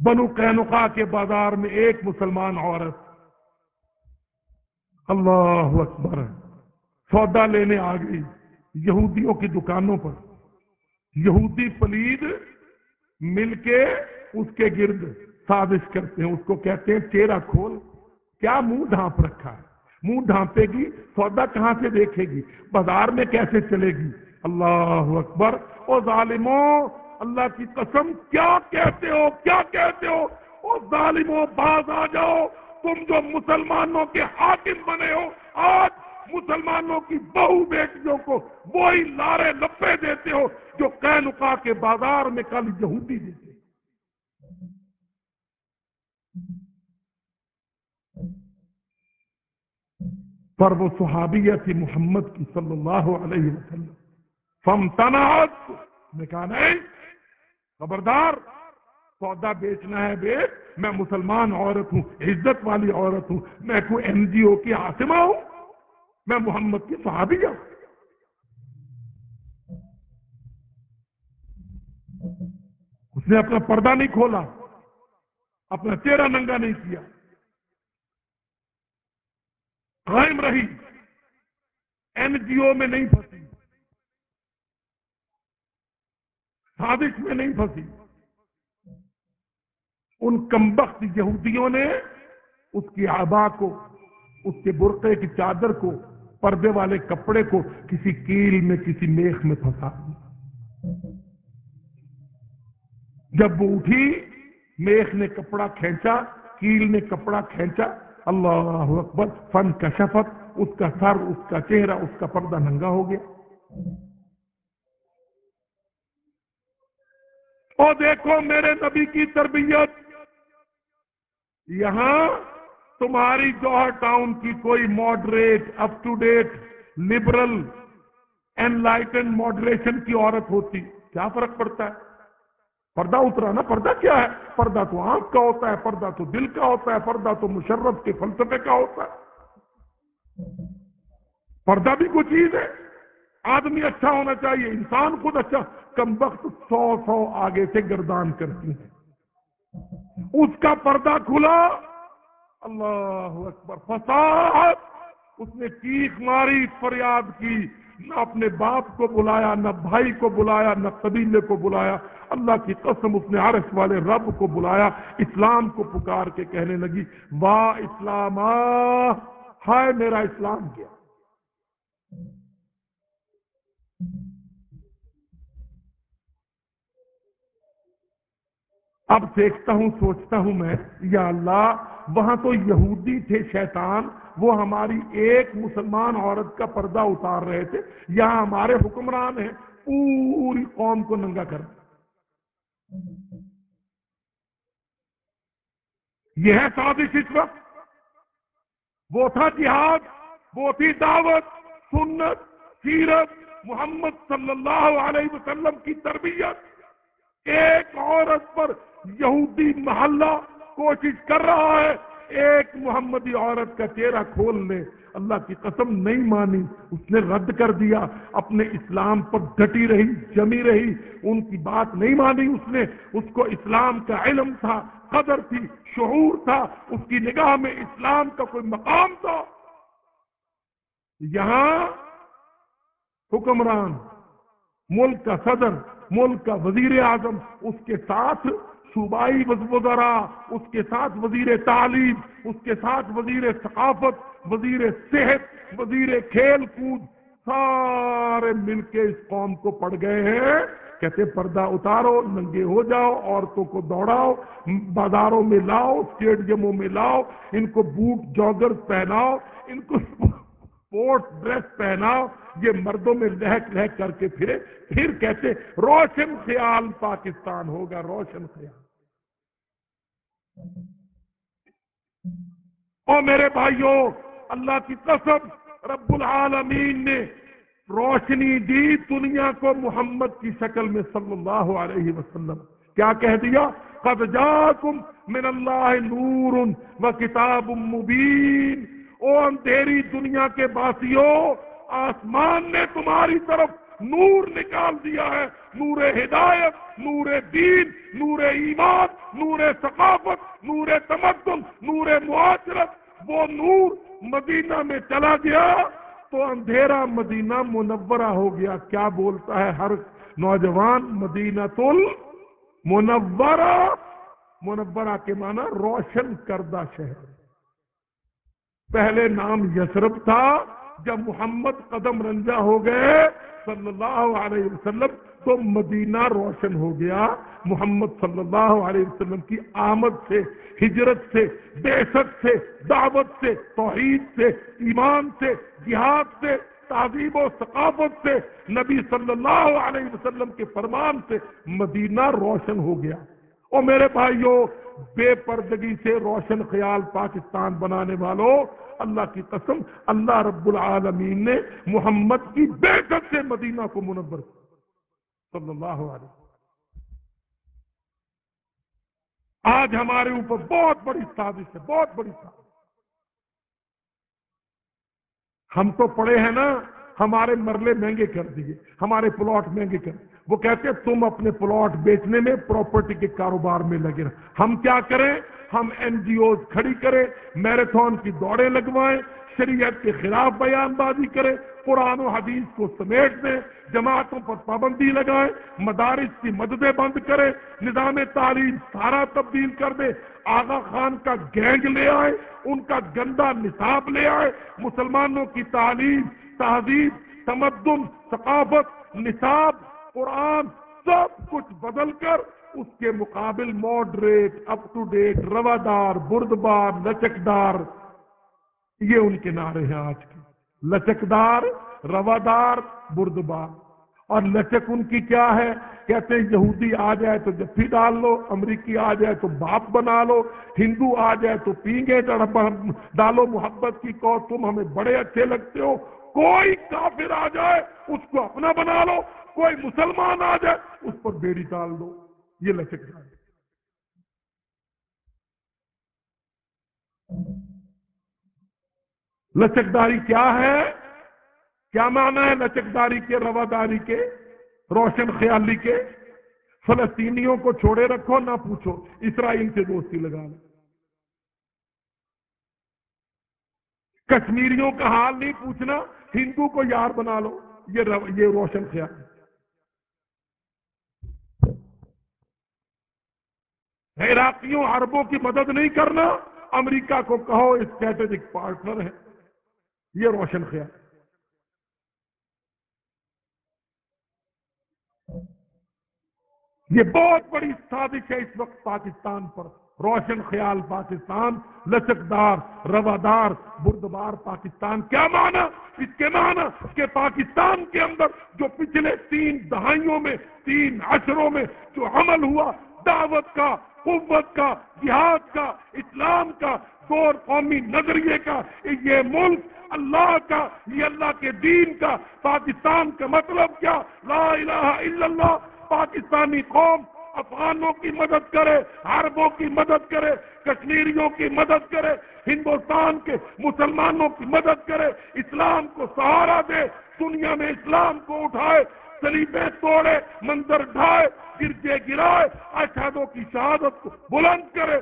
بنو قینقا کے بازار میں ایک مسلمان عورت اللہ اکبر سودا لینے آ گئی یہودیوں کی دکانوں پر۔ یہودی پلید مل کے اس کے گرد سازش کرتے ہیں، اس کو کہتے ہیں چہرہ کھول۔ کیا منہ ڈھانپ رکھا ہے؟ منہ ڈھانپے گی، سودا کہاں سے دیکھے گی؟ بازار میں کیسے چلے گی؟ اللہ اکبر۔ او ظالموں اللہ کی قسم، کیا کہتے ہو، کیا کہتے ہو؟ او ظالموں باز آ جاؤ۔ تم جو مسلمانوں کے حاکم بنے ہو، آج مسلمانوں کی بہو بیٹیوں کو وہی لارے لپے دیتے ہو جو کینکا کے بازار میں کل یہودی دیتے پر وہ صحابیہ تھی محمد کی صلی اللہ علیہ وسلم۔ فم تناعت میں کہا، نہیں خبردار، سودا بیچنا ہے بیچ میں مسلمان عورت ہوں، عزت والی عورت ہوں، میں کوئی این جی او کی آسما ہوں، میں محمد کی صحابیہ ہوں۔ اس نے اپنا پردہ نہیں کھولا، اپنا چہرہ ننگا نہیں کیا۔ قائم رہی۔ این جی او میں نہیں پھنسی۔ سازش میں نہیں پھنسی۔ ان کمبخت یہودیوں نے اس کی آبا کو، اس کے برقے کی چادر کو، پردے والے کپڑے کو کسی کیل میں، کسی میخ میں پھنسا جب وہ اٹھی، میخ نے کپڑا کھینچا، کیل نے کپڑا کھینچا، اللہ اکبر، فن کا شفت اس کا سر، اس کا چہرہ، اس کا پردہ ننگا ہو گیا۔ اور دیکھو میرے نبی کی تربیت۔ یہاں تمہاری جوہر ٹاؤن کی کوئی moderate up to date liberal enlighten moderation کی عورت ہوتی، کیا فرق پڑتا ہے؟ پردہ اترا نا پردہ کیا ہے؟ پردہ تو آنکھ کا ہوتا ہے، پردہ تو دل کا ہوتا ہے، پردہ تو مشرف کے فلسفے کا ہوتا ہے۔ پردہ بھی کوئی چیز ہے۔ آدمی اچھا ہونا چاہیے، انسان خود اچھا۔ کم وقت سو سو آگے سے گردان کرتی ہے اس کا پردہ کھلا۔ اللہ اکبر۔ فساد اس نے چیخ ماری، فریاد کی۔ نہ اپنے باپ کو بلایا، نہ بھائی کو بلایا، نہ قبیلے کو بلایا۔ اللہ کی قسم، اس نے عرش والے رب کو بلایا۔ اسلام کو پکار کے کہنے لگی واہ اسلام ہائے، میرا اسلام کیا؟ اب دیکھتا ہوں، سوچتا ہوں میں، یا اللہ، وہاں تو یہودی تھے شیطان، وہ ہماری ایک مسلمان عورت کا پردہ اتار رہے تھے، یہاں ہمارے حکمران ہیں، پوری قوم کو ننگا کر یہ ہے سازش اس وقت وہ تھا جہاد، وہ تھی دعوت، سنت، سیرت، محمد صلی اللہ علیہ وسلم کی تربیت۔ ایک عورت پر یہودی محلہ کوشش کر رہا ہے، ایک محمدی عورت کا چہرہ کھول لے۔ اللہ کی قسم نہیں مانی، اس نے رد کر دیا۔ اپنے اسلام پر ڈٹی رہی، جمی رہی۔ ان کی بات نہیں مانی اس نے۔ اس کو اسلام کا علم تھا، قدر تھی، شعور تھا۔ اس کی نگاہ میں اسلام کا کوئی مقام تھا۔ یہاں حکمران، ملک کا صدر، ملک کا وزیر اعظم، اس کے ساتھ صوبائی وزرا اس کے ساتھ وزیر تعلیم، اس کے ساتھ وزیر ثقافت، وزیر صحت، وزیر کھیل کود، سارے مل کے اس قوم کو پڑ گئے ہیں۔ کہتے پردہ اتارو، ننگے ہو جاؤ، عورتوں کو دوڑاؤ، بازاروں میں لاؤ، اسٹیڈیموں میں لاؤ، ان کو بوٹ جاگر پہناؤ، ان کو اسپورٹس ڈریس پہناؤ، یہ مردوں میں لہک لہک کر کے پھرے۔ پھر کہتے، روشن خیال پاکستان ہوگا، روشن خیال۔ او میرے بھائیوں، اللہ کی قسم رب العالمین نے روشنی دی دنیا کو محمد کی شکل میں صلی اللہ علیہ وسلم۔ کیا کہہ دیا؟ قد جاکم من اللہ نور و کتاب مبین۔ او اندھیری دنیا کے باسیوں، آسمان نے تمہاری طرف نور نکال دیا ہے، نور ہدایت، نور دین، نور ایمان، نور ثقافت، نور تمدن، نور معاشرت، وہ نور مدینہ میں چلا گیا تو اندھیرا مدینہ منورہ ہو گیا۔ کیا بولتا ہے ہر نوجوان؟ مدینہ تل منورہ۔ منورہ کے معنی روشن کردہ شہر۔ پہلے نام یسرف تھا جب محمد قدم رنجا ہو گئے صلی اللہ علیہ وسلم، تو مدینہ روشن ہو گیا۔ محمد صلی اللہ علیہ وسلم کی آمد سے، ہجرت سے بیست سے، دعوت سے، توحید سے، ایمان سے، جہاد سے، تعظیم و ثقافت سے، نبی صلی اللہ علیہ وسلم کے فرمان سے مدینہ روشن ہو گیا۔ اور میرے بھائیوں بے پردگی سے روشن خیال پاکستان بنانے والوں اللہ کی قسم، اللہ رب العالمین نے محمد کی بے سے مدینہ کو منور صلی اللہ علیہ آج ہمارے اوپر بہت بڑی سازش ہے، بہت بڑی سازش۔ ہم تو پڑے ہیں نا، ہمارے مرلے مہنگے کر دیے، ہمارے پلاٹ مہنگے کر وہ کہتے ہیں، تم اپنے پلاٹ بیچنے میں پراپرٹی کے کاروبار میں لگے رہے ہم کیا کریں؟ ہم این جی اوز کھڑی کریں میراتھن کی دوڑیں لگوائیں، شریعت کے خلاف بیان بازی کریں، قرآن و حدیث کو سمیٹ دیں، جماعتوں پر پابندی لگائیں، مدارس کی مددیں بند کریں، نظام تعلیم سارا تبدیل کر دیں، آغا خان کا گینگ لے آئے ان کا گندا نصاب لے آئے مسلمانوں کی تعلیم، تہذیب، تمدن، ثقافت، نصاب قرآن سب کچھ بدل کر اس کے مقابل ماڈریٹ اپ ٹو ڈیٹ روادار، بردبار، لچکدار، یہ ان کے نعرے ہیں آج کے۔ لچکدار، روادار، بردبار۔ اور لچک ان کی کیا ہے؟ کہتے ہیں یہودی آ جائے تو جفی ڈال لو، امریکی آ جائے تو باپ بنا لو، ہندو آ جائے تو پینگے ڈالو۔ محبت کی کو تم ہمیں بڑے اچھے لگتے ہو، کوئی کافر آ جائے اس کو اپنا بنا لو۔ کوئی مسلمان آ جائے، اس پر بیڑی ڈال دو۔ یہ لچک ڈال لچکداری کیا ہے؟ کیا معنی ہے لچکداری کے، رواداری کے، روشن خیالی کے؟ فلسطینیوں کو چھوڑے رکھو، نہ پوچھو۔ اسرائیل سے دوستی لگا لو۔ کشمیریوں کا حال نہیں پوچھنا، ہندو کو یار بنا لو۔ یہ روشن خیال۔ عراقیوں عربوں کی مدد نہیں کرنا، امریکہ کو کہو اسٹریٹجک پارٹنر ہے۔ یہ روشن خیال۔ یہ بہت بڑی سازش ہے اس وقت پاکستان پر۔ روشن خیال پاکستان، لچکدار، روادار، بردبار پاکستان۔ کیا مانا اس کے مانا کہ پاکستان کے اندر جو پچھلے تین دہائیوں میں، تین عشروں میں جو عمل ہوا دعوت کا، قوت کا، جہاد کا، اسلام کا دور قومی نظریے کا یہ ملک اللہ کا، یہ اللہ کے دین کا، پاکستان کا مطلب کیا؟ لا الہ الا اللہ، پاکستانی قوم افغانوں کی مدد کرے، عربوں کی مدد کرے، کشمیریوں کی مدد کرے، ہندوستان کے مسلمانوں کی مدد کرے، اسلام کو سہارا دے، دنیا میں اسلام کو اٹھائے سلیبے توڑے منظر ڈھائے، گرجے گرائے اشادوں کی شہادت کو بلند کرے۔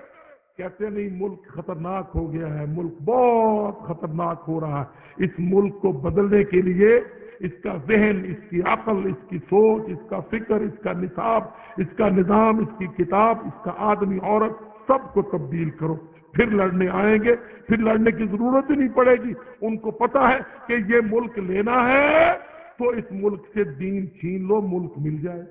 کہتے نہیں، ملک خطرناک ہو گیا ہے، ملک بہت خطرناک ہو رہا ہے۔ اس ملک کو بدلنے کے لیے اس کا ذہن، اس کی عقل، اس کی سوچ، اس کا فکر، اس کا نصاب، اس کا نظام، اس کی کتاب، اس کا آدمی، عورت، سب کو تبدیل کرو۔ پھر لڑنے آئیں گے، پھر لڑنے کی ضرورت ہی نہیں پڑے گی۔ ان کو پتا ہے کہ یہ ملک لینا ہے۔ تو اس ملک سے دین چھین لو، ملک مل جائے۔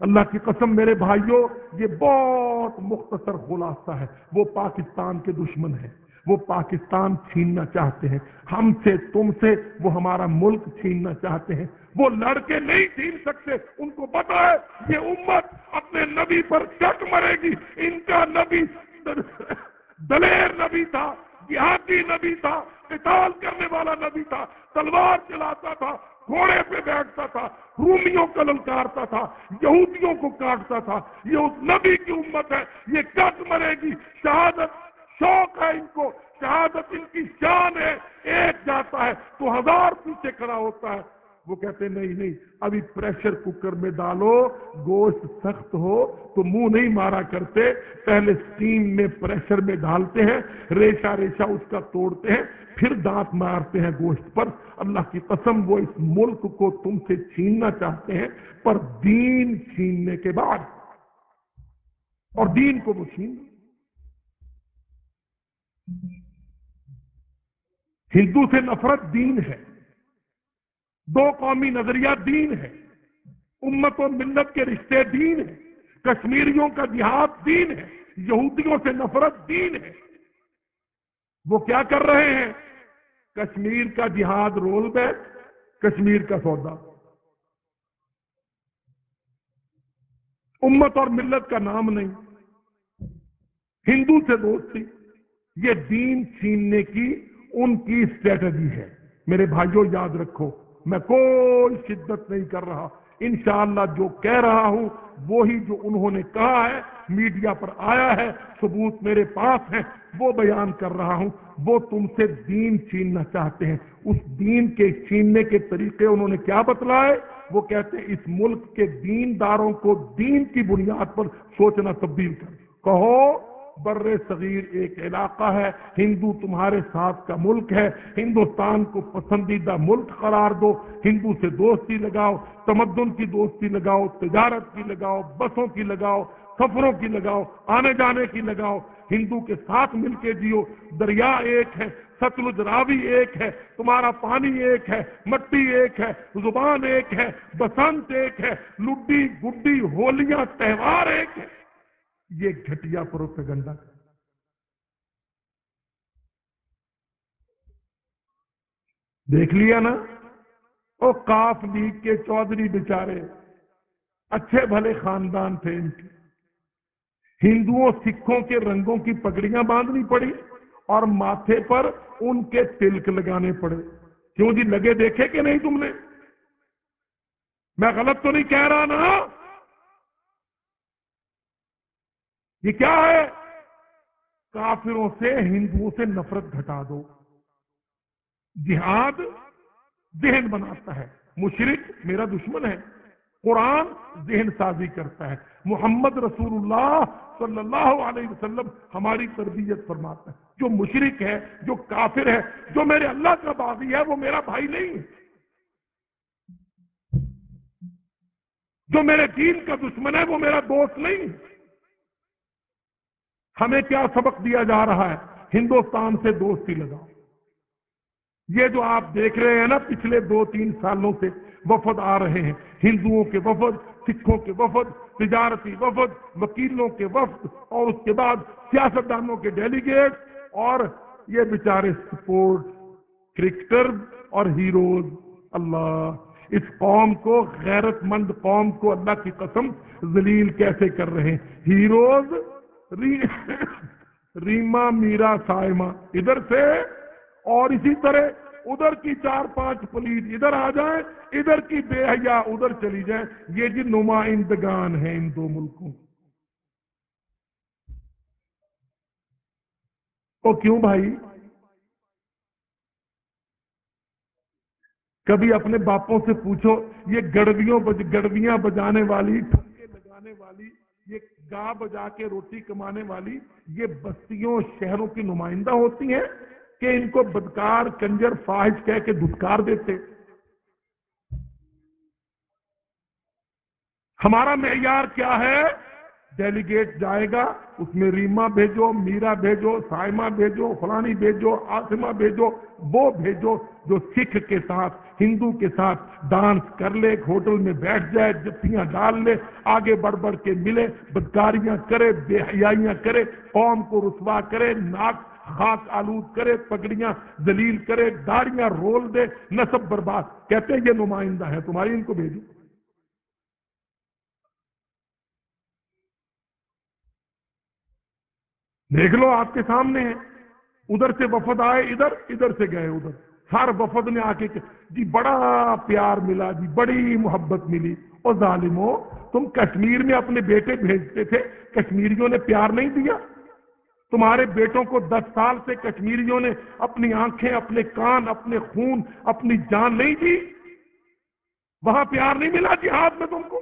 اللہ کی قسم میرے بھائیوں یہ بہت مختصر خلاصہ ہے۔ وہ پاکستان کے دشمن ہیں۔ وہ پاکستان چھیننا چاہتے ہیں۔ ہم سے، تم سے وہ ہمارا ملک چھیننا چاہتے ہیں۔ وہ لڑکے نہیں چھین سکتے۔ ان کو پتا ہے، یہ امت اپنے نبی پر چٹ مرے گی۔ ان کا نبی دلیر نبی تھا۔ جہادی نبی تھا، قتال کرنے والا نبی تھا، تلوار چلاتا تھا، گھوڑے پہ بیٹھتا تھا، رومیوں کا للکارتا تھا، یہودیوں کو کاٹتا تھا۔ یہ اس نبی کی امت ہے، یہ کٹ مرے گی؟ شہادت، شوق ہے ان کو، شہادت ان کی شان ہے، ایک جاتا ہے تو ہزار پیچھے کھڑا ہوتا ہے۔ وہ کہتے نہیں نہیں، ابھی پریشر کوکر میں ڈالو، گوشت سخت ہو تو منہ نہیں مارا کرتے، پہلے سٹیم میں پریشر میں ڈالتے ہیں ریشا ریشا اس کا توڑتے ہیں، پھر دانت مارتے ہیں گوشت پر. اللہ کی قسم، وہ اس ملک کو تم سے چھیننا چاہتے ہیں، پر دین چھیننے کے بعد، اور دین کو وہ چھین ہندو سے نفرت دین ہے۔ دو قومی نظریہ دین ہے امت و ملت کے رشتے دین ہے کشمیریوں کا جہاد دین ہے۔ یہودیوں سے نفرت دین ہے۔ وہ کیا کر رہے ہیں؟ کشمیر کا جہاد رول بیک، کشمیر کا سودا۔ امت اور ملت کا نام نہیں۔ ہندو سے دوستی۔ یہ دین چھیننے کی ان کی اسٹریٹجی ہے۔ میرے بھائیوں یاد رکھو میں کوئی شدت نہیں کر رہا۔ انشاءاللہ جو کہہ رہا ہوں، وہی جو انہوں نے کہا ہے، میڈیا پر آیا ہے، ثبوت میرے پاس ہے، وہ بیان کر رہا ہوں۔ وہ تم سے دین چھیننا چاہتے ہیں۔ اس دین کے چھیننے کے طریقے انہوں نے کیا بتلائے؟ وہ کہتے ہیں، اس ملک کے دین داروں کو دین کی بنیاد پر سوچنا تبدیل کر کہو بر صغیر ایک علاقہ ہے، ہندو تمہارے ساتھ کا ملک ہے، ہندوستان کو پسندیدہ ملک قرار دو، ہندو سے دوستی لگاؤ، تمدن کی دوستی لگاؤ، تجارت کی لگاؤ، بسوں کی لگاؤ، سفروں کی لگاؤ، آنے جانے کی لگاؤ، ہندو کے ساتھ مل کے جیو، دریا ایک ہے، ستلج راوی ایک ہے، تمہارا پانی ایک ہے، مٹی ایک ہے، زبان ایک ہے، بسنت ایک ہے، لڈی گڈی ہولیاں تہوار ایک ہے۔ یہ گھٹیا پروپیگنڈا۔ دیکھ لیا نا؟ وہ کاف لیگ کے چودھری بچارے اچھے بھلے خاندان تھے ان کے۔ ہندوؤں سکھوں کے رنگوں کی پگڑیاں باندھنی پڑی اور ماتھے پر ان کے تلک لگانے پڑے۔ کیوں جی لگے دیکھے کہ نہیں تم نے؟ میں غلط تو نہیں کہہ رہا نا؟ یہ کیا ہے؟ کافروں سے ہندوؤں سے نفرت گھٹا دو۔ جہاد ذہن بناتا ہے۔ مشرق میرا دشمن ہے۔ قرآن ذہن سازی کرتا ہے۔ محمد رسول اللہ صلی اللہ علیہ وسلم ہماری تربیت فرماتا ہے۔ جو مشرق ہے، جو کافر ہے، جو میرے اللہ کا باغی ہے، وہ میرا بھائی نہیں۔ ہے جو میرے دین کا دشمن ہے، وہ میرا دوست نہیں۔ ہے ہمیں کیا سبق دیا جا رہا ہے؟ ہندوستان سے دوستی لگاؤ۔ یہ جو آپ دیکھ رہے ہیں نا، پچھلے دو تین سالوں سے وفد آ رہے ہیں۔ ہندوؤں کے وفد، سکھوں کے وفد، تجارتی وفد، وکیلوں کے وفد، اور اس کے بعد سیاستدانوں کے ڈیلیگیٹ۔ اور یہ بیچارے سپورٹ کرکٹر اور ہیروز، اللہ، اس قوم کو غیرت مند قوم کو اللہ کی قسم ذلیل کیسے کر رہے ہیں؟ ہیروز ریما میرا سائما. ادھر سے اور اسی طرح ادھر کی چار پانچ پولیس ادھر آ جائیں، ادھر کی بے حیا ادھر چلی جائیں۔ یہ جی نمائندگان ہیں ان دو ملکوں۔ تو کیوں بھائی؟ کبھی اپنے باپوں سے پوچھو، یہ گڑویوں گڑویاں بجانے والی ٹھمکے لگانے والی یہ گا بجا کے روٹی کمانے والی یہ بستیوں شہروں کی نمائندہ ہوتی ہیں کہ ان کو بدکار کنجر فاحش کہہ کے دھتکار دیتے۔ ہمارا معیار کیا ہے؟ ڈیلیگیٹ جائے گا، اس میں ریما بھیجو، میرا بھیجو سائما بھیجو، فلانی بھیجو آسما بھیجو، وہ بھیجو جو سکھ کے ساتھ ہندو کے ساتھ ڈانس کر لے، ہوٹل میں بیٹھ جائے جتیاں ڈال لے، آگے بڑھ بڑھ کے ملے، بدکاریاں کرے، بے حیاں کرے، قوم کو رسوا کرے، ناک خاک آلود کرے، پگڑیاں دلیل کرے، داڑیاں رول دے، نصب برباد۔ کہتے ہیں یہ نمائندہ ہے، تمہاری ان کو بھیجو۔ دیکھ لو، آپ کے سامنے ہے۔ ادھر سے وفد آئے، ادھر ادھر سے گئے، ادھر۔ ہر وفد نے آ کے جی بڑا پیار ملا جی بڑی محبت ملی۔ اور ظالموں تم کشمیر میں اپنے بیٹے بھیجتے تھے، کشمیریوں نے پیار نہیں دیا۔ تمہارے بیٹوں کو دس سال سے کشمیریوں نے اپنی آنکھیں، اپنے کان، اپنے خون، اپنی جان نہیں دی۔ وہاں پیار نہیں ملا جی جہاد میں تم کو۔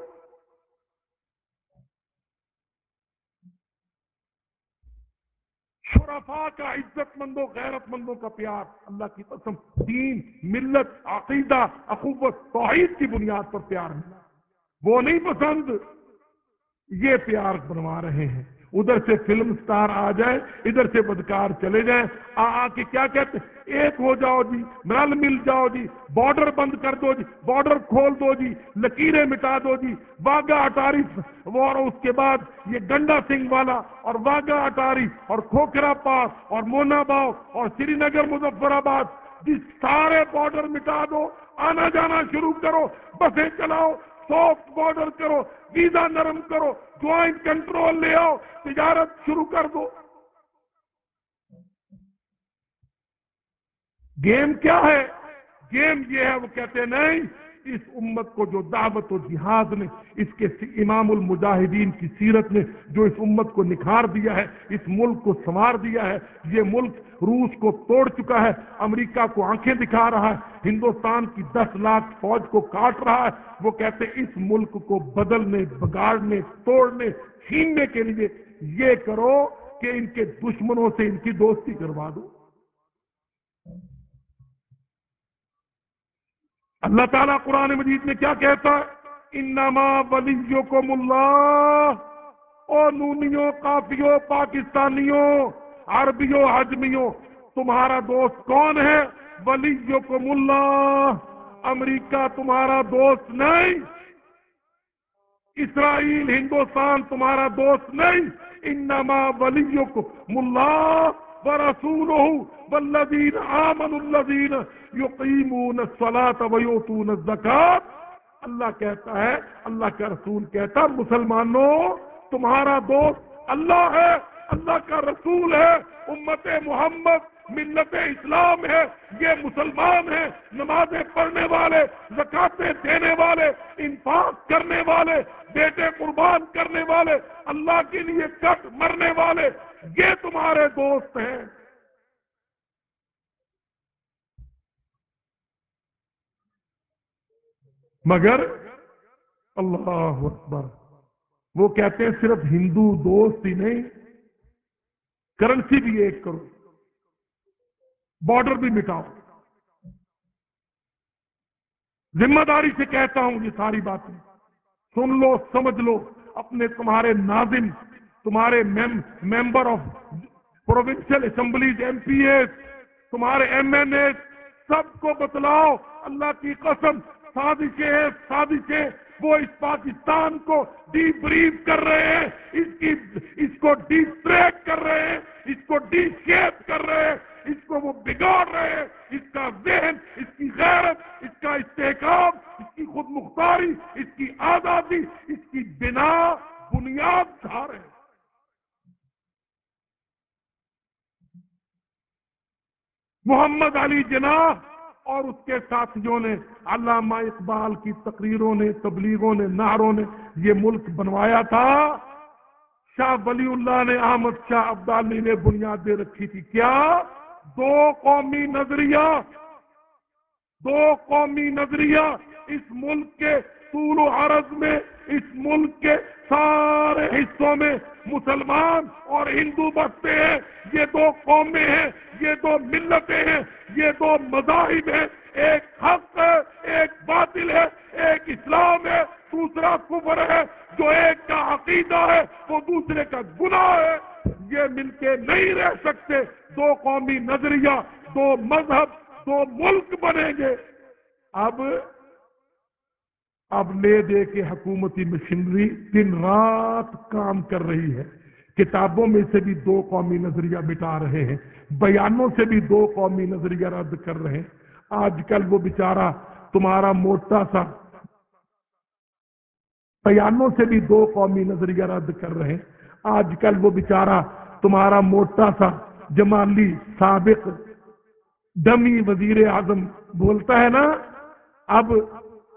شرفا کا عزت مندوں غیرت مندوں کا پیار۔ اللہ کی قسم، دین، ملت، عقیدہ، اخوت، توحید کی بنیاد پر پیار ملا۔ وہ نہیں پسند، یہ پیار بنوا رہے ہیں۔ ادھر سے فلم سٹار آ جائے، ادھر سے بدکار چلے جائیں۔ آ آ کے کیا کہتے ایک ہو جاؤ جی رل مل جاؤ جی بارڈر بند کر دو جی بارڈر کھول دو جی لکیریں مٹا دو جی۔ واگا اٹاری اور اس کے بعد یہ گنڈا سنگھ والا، اور واگا اٹاری، اور کھوکھرا پاس، اور مونا باؤ اور سری نگر مظفر آباد۔ جس سارے بارڈر مٹا دو، آنا جانا شروع کرو، بسیں چلاؤ سافٹ بارڈر کرو ویزا نرم کرو جوائنٹ کنٹرول لے آؤ تجارت شروع کر دو گیم کیا ہے گیم یہ ہے وہ کہتے ہیں نہیں اس امت کو جو دعوت و جہاد نے، اس کے امام المجاہدین کی سیرت نے جو اس امت کو نکھار دیا ہے، اس ملک کو سنوار دیا ہے، یہ ملک روس کو توڑ چکا ہے، امریکہ کو آنکھیں دکھا رہا ہے، ہندوستان کی دس لاکھ فوج کو کاٹ رہا ہے، وہ کہتے ہیں اس ملک کو بدلنے، بگاڑنے، توڑنے، چھیننے کے لیے یہ کرو کہ ان کے دشمنوں سے ان کی دوستی کروا دو۔ اللہ تعالیٰ قرآن مجید میں کیا کہتا ہے؟ انما ولیوں کو ملا او نونیوں کافیوں پاکستانیوں، عربیوں، حجمیوں، تمہارا دوست کون ہے؟ ولیوں کو ملا امریکہ تمہارا دوست نہیں، اسرائیل، ہندوستان تمہارا دوست نہیں، انما ولیوں کو ملا والذین آمن الذین یقیمون الصلاة ویوتون الزکاة اللہ کہتا ہے، اللہ کا رسول کہتا مسلمانوں، تمہارا دوست اللہ ہے، اللہ کا رسول ہے، امت محمد، ملت اسلام ہے، یہ مسلمان ہیں نمازیں پڑھنے والے زکاتیں دینے والے، انفاق کرنے والے، بیٹے قربان کرنے والے، اللہ کے لیے کٹ مرنے والے، یہ تمہارے دوست ہیں۔ مگر اللہ اکبر۔ وہ کہتے ہیں صرف ہندو دوست ہی نہیں کرنسی بھی ایک کرو بارڈر بھی مٹاؤ۔ ذمہ داری سے کہتا ہوں یہ ساری باتیں۔ سن لو، سمجھ لو، اپنے تمہارے ناظم، تمہارے member of provincial assemblies M P S تمہارے ایم این اے سب کو بتلاؤ، اللہ کی قسم سازشیں ہیں سازشیں وہ اس پاکستان کو ڈی بریف کر رہے ہیں، اس کی اس کو ڈی ٹریک کر رہے ہیں، اس کو ڈی شیپ کر رہے ہیں۔ اس کو وہ بگاڑ رہے ہیں۔ اس کا ذہن، اس کی غیرت، اس کا استحکام، اس کی خود مختاری اس کی آزادی، اس کی بنا بنیاد جھا رہے ہیں۔ محمد علی جناح اور اس کے ساتھیوں نے علامہ اقبال کی تقریروں نے، تبلیغوں نے نہروں نے یہ ملک بنوایا تھا، شاہ ولی اللہ نے، احمد شاہ عبدالی نے بنیاد دے رکھی تھی کیا؟ دو قومی نظریہ، دو قومی نظریہ اس ملک کے طول و عرض میں، اس ملک کے سارے حصوں میں مسلمان اور ہندو بستے ہیں، یہ دو قومیں ہیں، یہ دو ملتیں ہیں، یہ دو مذاہب ہیں۔ ایک حق ہے، ایک باطل ہے، ایک اسلام ہے، دوسرا کفر ہے۔ جو ایک کا عقیدہ ہے، وہ دوسرے کا گناہ ہے۔ یہ مل کے نہیں رہ سکتے۔ دو قومی نظریہ، دو مذہب، دو ملک بنیں گے۔ اب اب لے دے کے حکومتی مشینری دن رات کام کر رہی ہے۔ کتابوں میں سے بھی دو قومی نظریہ مٹا رہے ہیں۔ بیانوں سے بھی دو قومی نظریہ رد کر رہے ہیں۔ آج کل وہ بیچارہ تمہارا موٹا سا بیانوں سے بھی دو قومی نظریہ رد کر رہے ہیں۔ آج کل وہ بیچارہ تمہارا موٹا سا جمالی سابق دمی وزیر اعظم بولتا ہے نا، اب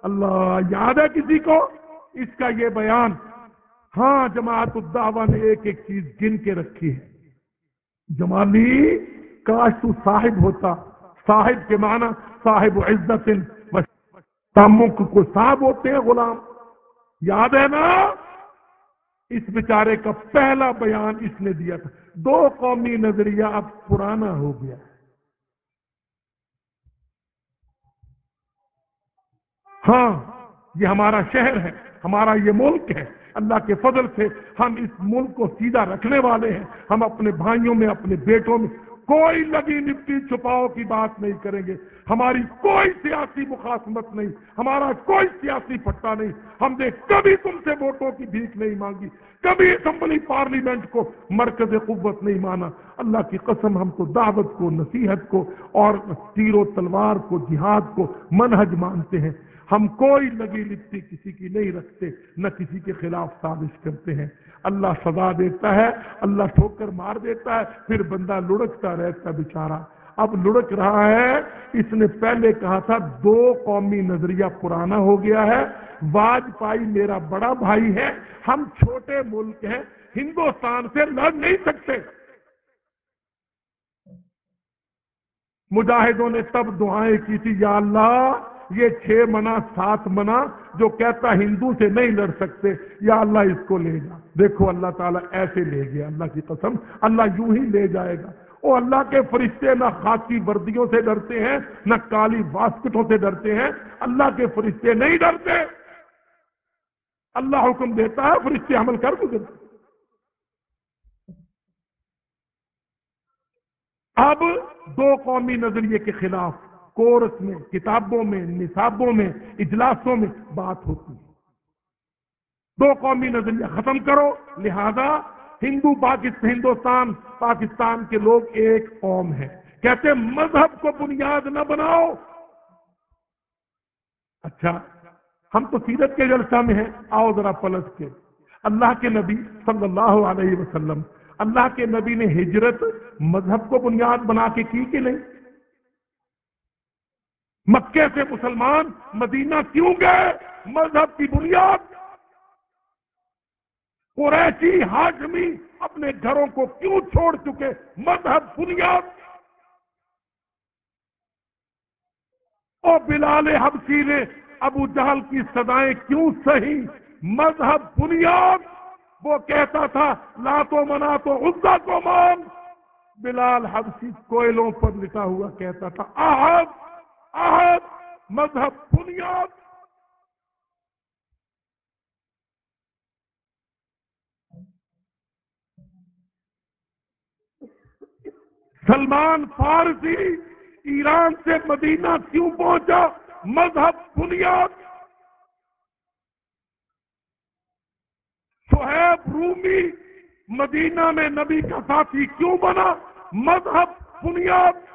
اللہ یاد ہے کسی کو؟ اس کا یہ بیان ہاں جماعت الدعوہ نے ایک ایک چیز گن کے رکھی ہے۔ جمالی کاش تو صاحب ہوتا، صاحب کے معنی صاحب عزت کو صاحب ہوتے ہیں غلام۔ یاد ہے نا؟ اس بیچارے کا پہلا بیان اس نے دیا تھا۔ دو قومی نظریہ اب پرانا ہو گیا ہے۔ ہاں یہ ہمارا شہر ہے، ہمارا یہ ملک ہے۔ اللہ کے فضل سے ہم اس ملک کو سیدھا رکھنے والے ہیں۔ ہم اپنے بھائیوں میں، اپنے بیٹوں میں کوئی لگی نپٹی چھپاؤ کی بات نہیں کریں گے۔ ہماری کوئی سیاسی مخاصمت نہیں، ہمارا کوئی سیاسی پٹا نہیں۔ ہم نے کبھی تم سے ووٹوں کی بھیک نہیں مانگی، کبھی اسمبلی پارلیمنٹ کو مرکز قوت نہیں مانا۔ اللہ کی قسم، ہم تو دعوت کو، نصیحت کو اور تیر و تلوار کو، جہاد کو، منہج مانتے ہیں۔ ہم کوئی لگی لپتی کسی کی نہیں رکھتے، نہ کسی کے خلاف سازش کرتے ہیں۔ اللہ سزا دیتا ہے، اللہ ٹھوکر مار دیتا ہے، پھر بندہ لڑکتا رہتا بیچارہ۔ اب لڑک رہا ہے، اس نے پہلے کہا تھا، دو قومی نظریہ پرانا ہو گیا ہے۔ واجپائی میرا بڑا بھائی ہے، ہم چھوٹے ملک ہیں، ہندوستان سے لڑ نہیں سکتے۔ مجاہدوں نے تب دعائیں کی تھی، یا اللہ یہ چھ منا، سات منا جو کہتا ہندو سے نہیں لڑ سکتے، یا اللہ اس کو لے جا۔ دیکھو اللہ تعالیٰ ایسے لے گیا، اللہ کی قسم، اللہ یوں ہی لے جائے گا۔ وہ اللہ کے فرشتے نہ خاصی وردیوں سے ڈرتے ہیں، نہ کالی واسکٹوں سے ڈرتے ہیں۔ اللہ کے فرشتے نہیں ڈرتے۔ اللہ حکم دیتا ہے، فرشتے عمل کر گزرتے اب دو قومی نظریے کے خلاف کورس میں، کتابوں میں، نصابوں میں، اجلاسوں میں بات ہوتی ہے۔ دو قومی نظریہ ختم کرو۔ لہذا ہندو پاکستان ہندوستان، پاکستان کے لوگ ایک قوم ہے کہتے مذہب کو بنیاد نہ بناؤ۔ اچھا ہم تو سیرت کے جلسہ میں ہیں۔ آؤ ذرا پلٹ کے۔ اللہ کے نبی صلی اللہ علیہ وسلم، اللہ کے نبی نے ہجرت مذہب کو بنیاد بنا کے کی کہ نہیں؟ مکے سے مسلمان مدینہ کیوں گئے؟ مذہب کی بنیاد۔ قریشی ہاشمی اپنے گھروں کو کیوں چھوڑ چکے؟ مذہب بنیاد۔ اور بلال حبسی نے ابو جہل کی سدائیں کیوں سہی؟ مذہب بنیاد۔ وہ کہتا تھا، لا تو منا تو عزا کو مان۔ بلال حبسی کوئلوں پر لٹا ہوا کہتا تھا آہد آہد مذہب بنیاد۔ سلمان فارسی ایران سے مدینہ کیوں پہنچا؟ مذہب بنیاد۔ سہیب رومی مدینہ میں نبی کا ساتھی کیوں بنا؟ مذہب بنیاد۔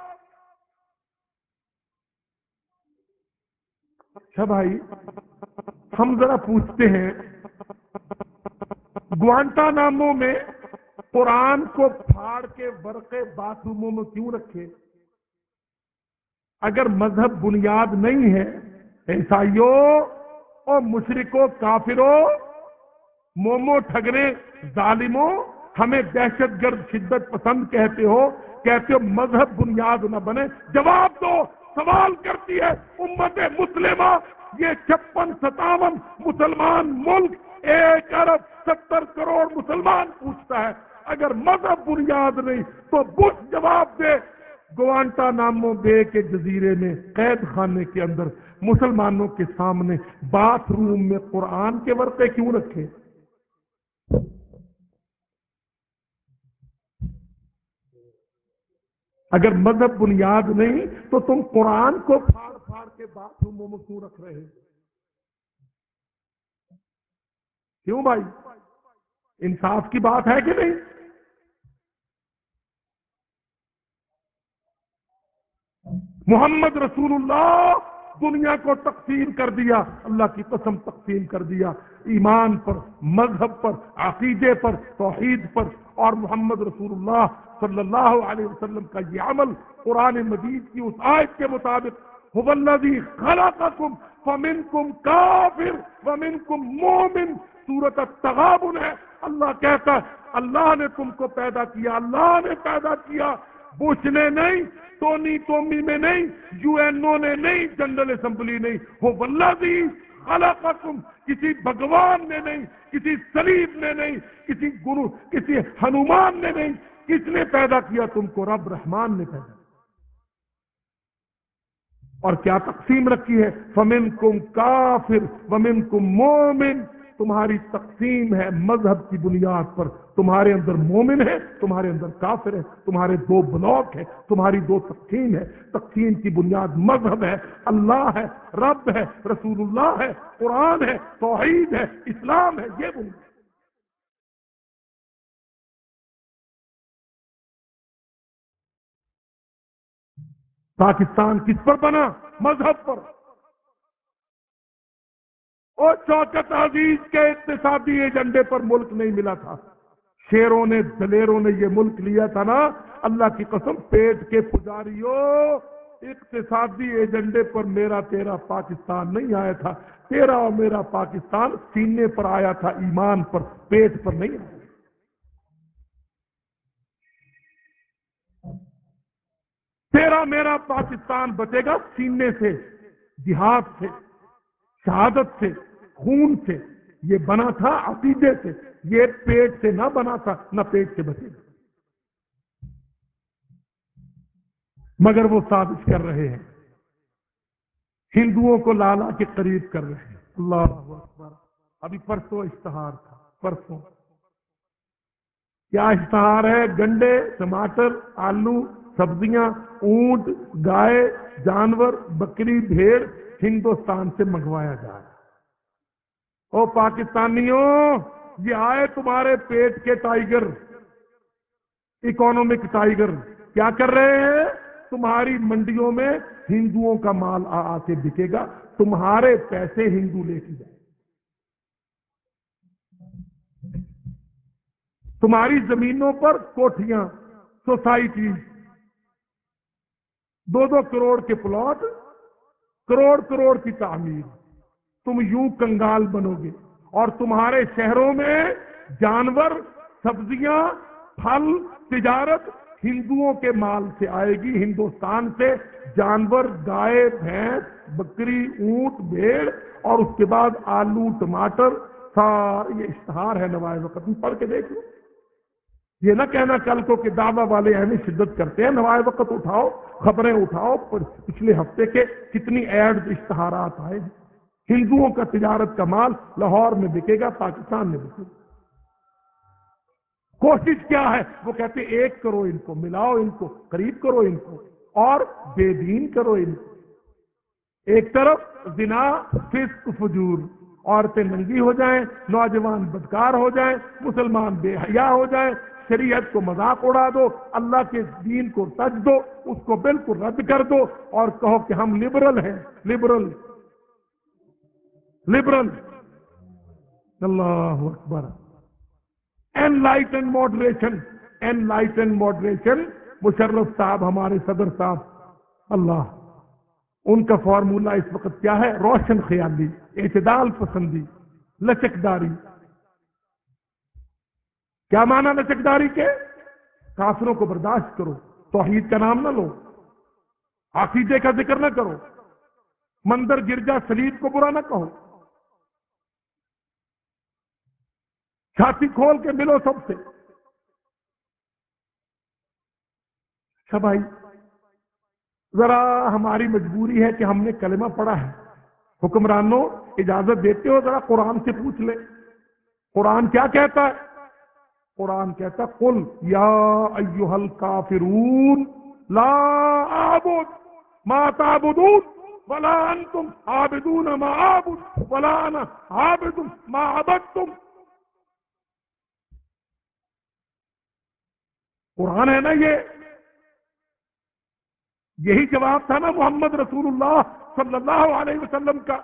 اچھا بھائی، ہم ذرا پوچھتے ہیں، گوانٹا ناموں میں قرآن کو پھاڑ کے برقے باتھ روموں میں کیوں رکھے؟ اگر مذہب بنیاد نہیں ہے، عیسائیوں اور مشرکوں، کافروں مومو ٹھگرے، ظالموں، ہمیں دہشت گرد شدت پسند کہتے ہو کہتے ہو مذہب بنیاد نہ بنے۔ جواب دو سوال کرتی ہے، امت مسلمہ، یہ چھپن ستاون مسلمان ملک ایک ارب ستر کروڑ مسلمان پوچھتا ہے، اگر مذہب بنیاد نہیں تو بش جواب دے۔ گوانٹا نامو بے کے جزیرے میں، قید خانے کے اندر مسلمانوں کے سامنے باتھ روم میں قرآن کے ورقے کیوں رکھے؟ اگر مذہب بنیاد نہیں تو تم قرآن کو پھاڑ پھاڑ کے باتھ روموں میں کیوں رکھ رہے کیوں بھائی؟ انصاف کی بات ہے کہ نہیں؟ محمد رسول اللہ، دنیا کو تقسیم کر دیا، اللہ کی قسم تقسیم کر دیا۔ ایمان پر، مذہب پر، عقیدے پر، توحید پر اور محمد رسول اللہ صلی اللہ علیہ وسلم کا یہ عمل قرآن مجید کی اس آیت کے مطابق حبلدی خلقکم فمنکم کافر ومنکم مومن صورت تغابن ہے۔ اللہ کہتا ہے، اللہ نے تم کو پیدا کیا، اللہ نے پیدا کیا۔ بش نے نہیں ٹونی ٹومی میں نہیں، یو این او نے نہیں، جنرل اسمبلی نہیں۔ وہ ولادی خلقکم، کسی بھگوان نے نہیں، کسی سلیب نے نہیں، کسی گرو، کسی ہنومان نے نہیں، کس نے پیدا کیا؟ تم کو رب رحمان نے پیدا کیا۔ اور کیا تقسیم رکھی ہے؟ فمن کم کافر ومن کم مومن تمہاری تقسیم ہے مذہب کی بنیاد پر۔ تمہارے اندر مومن ہے، تمہارے اندر کافر ہے، تمہارے دو بلاک ہے تمہاری دو تقسیم ہے تقسیم کی بنیاد مذہب ہے، اللہ ہے، رب ہے، رسول اللہ ہے، قرآن ہے، توحید ہے، اسلام ہے، یہ بنیاد۔ پاکستان کس پر بنا؟ مذہب پر۔ اور چوکت عزیز کے اقتصادی ایجنڈے پر ملک نہیں ملا تھا۔ شیروں نے، دلیروں نے یہ ملک لیا تھا نا، اللہ کی قسم پیٹ کے پجاریوں، اقتصادی ایجنڈے پر میرا تیرا پاکستان نہیں آیا تھا، تیرا اور میرا پاکستان سینے پر آیا تھا، ایمان پر، پیٹ پر نہیں آیا تیرا میرا پاکستان بچے گا سینے سے، جہاد سے، شہادت سے، خون سے۔ یہ بنا تھا عقیدے سے۔ یہ پیٹ سے نہ بنا تھا، نہ پیٹ سے بچے۔ گا مگر وہ سازش کر رہے ہیں۔ ہندوؤں کو لالا کے قریب کر رہے ہیں۔ اللہ اکبر۔ ابھی پرسوں اشتہار تھا، پرسوں۔ کیا اشتہار ہے؟ گنڈے، ٹماٹر، آلو، سبزیاں، اونٹ، گائے، جانور، بکری، بھیڑ ہندوستان سے منگوایا جا رہا ہے۔ او پاکستانیوں، یہ آئے تمہارے پیٹ کے ٹائیگر، اکانومک ٹائیگر، کیا کر رہے ہیں؟ تمہاری منڈیوں میں ہندوؤں کا مال آ آ کے بکے گا، تمہارے پیسے ہندو لے کے جائے تمہاری زمینوں پر کوٹھیاں، سوسائٹی، دو دو کروڑ کے پلاٹ، کروڑ کروڑ کی تعمیر۔ تم یوں کنگال بنو گے اور تمہارے شہروں میں جانور، سبزیاں، پھل، تجارت ہندوؤں کے مال سے آئے گی۔ ہندوستان سے جانور، گائے، بھینس، بکری، اونٹ بھیڑ اور اس کے بعد آلو، ٹماٹر، سارے یہ اشتہار ہے نوائے وقت۔ پڑھ کے دیکھ لو۔ یہ نہ کہنا کل کو کہ دعوی والے اہم شدت کرتے ہیں۔ نوائے وقت اٹھاؤ، خبریں اٹھاؤ۔ پچھلے ہفتے کے کتنی ایڈ اشتہارات آئے ہندوؤں کا تجارت کا مال لاہور میں بکے گا، پاکستان میں بکے گا۔ کوشش کیا ہے؟ وہ کہتے ایک کرو ان کو، ملاؤ ان کو، قریب کرو ان کو، اور بے دین کرو ان کو۔ ایک طرف زنا، فسق، فجور، عورتیں ننگی ہو جائیں، نوجوان بدکار ہو جائیں، مسلمان بے حیا ہو جائیں، شریعت کو مذاق اڑا دو، اللہ کے دین کو تج دو، اس کو بالکل رد کر دو، اور کہو کہ ہم لبرل ہیں لبرل لبرل اللہ اکبر enlightened moderation enlightened moderation Musharraf صاحب ہمارے صدر صاحب اللہ ان کا فارمولہ اس وقت کیا ہے روشن خیالی اعتدال پسندی لچکداری کیا مانا لچکداری کے کافروں کو برداشت کرو. توحید کا نام نہ لو. عقیدے کا ذکر نہ کرو. مندر گرجا سلیب کو برا نہ کہو. چھاتی کھول کے ملو سب سے۔ اچھا بھائی، ذرا ہماری مجبوری ہے کہ ہم نے کلمہ پڑھا ہے۔ حکمرانوں، اجازت دیتے ہو ذرا قرآن سے پوچھ لے قرآن کیا کہتا ہے؟ قرآن کہتا ہے، قل یا ایوہ الکافرون، لا آبد ما تعبدون ولا انتم عابدون ما عابد ولا انا عابد ما عبدتم۔ قرآن ہے نا یہ؟ یہی جواب تھا نا محمد رسول اللہ صلی اللہ علیہ وسلم کا۔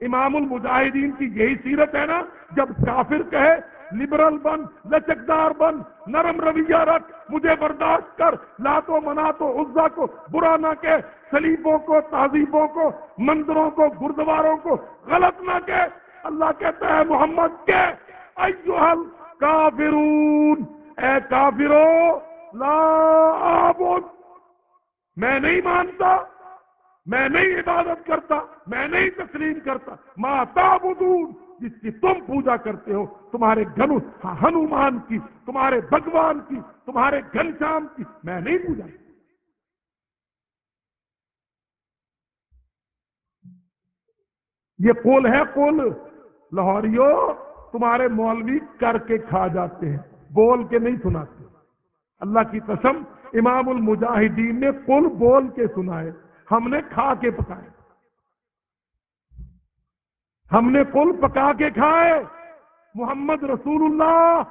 امام المجاہدین کی یہی سیرت ہے نا، جب کافر کہے لبرل بن، لچکدار بن، نرم رویہ رکھ، مجھے برداشت کر لاتو مناتو عزا کو، برا نہ کہ سلیبوں کو، تہذیبوں کو، مندروں کو، گردواروں کو غلط نہ کہ اللہ کہتا ہے، محمد کے ایوہل کافرون، اے کافرو لا آبود میں نہیں مانتا، میں نہیں عبادت کرتا، میں نہیں تسلیم کرتا. ماں تابدون جس کی تم پوجا کرتے ہو، تمہارے گنو، ہنومان کی، تمہارے بھگوان کی، تمہارے گھنشام کی، میں نہیں پوجا یہ قول ہے قول. لاہوریو تمہارے مولوی کر کے کھا جاتے ہیں، بول کے نہیں سناتے. اللہ کی قسم امام المجاہدین نے قل بول کے سنائے، ہم نے کھا کے پکائے۔ ہم نے کل پکا کے کھائے۔ محمد رسول اللہ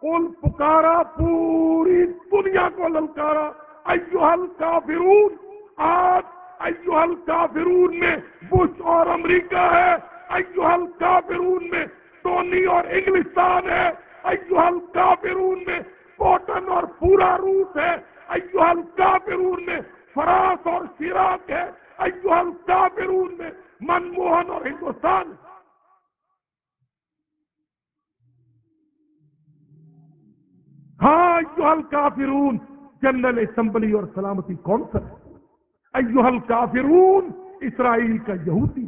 کل پکارا پوری دنیا کو للکارا۔ ایوہل کافرون آج ایوہل کافرون میں بش اور امریکہ ہے۔ ایوہل کافرون میں سونی اور انگلستان ہے۔ ایوہل کافرون میں کوٹن اور پورا روس ہے۔ ایوہل کافرون میں فرانس اور شیراک ہے۔ ایوہل کافرون میں منموہن اور ہندوستان۔ ہے ہاں ایوہل کافرون جنرل اسمبلی اور سلامتی کونسل۔ ایوہل کافرون اسرائیل کا یہودی۔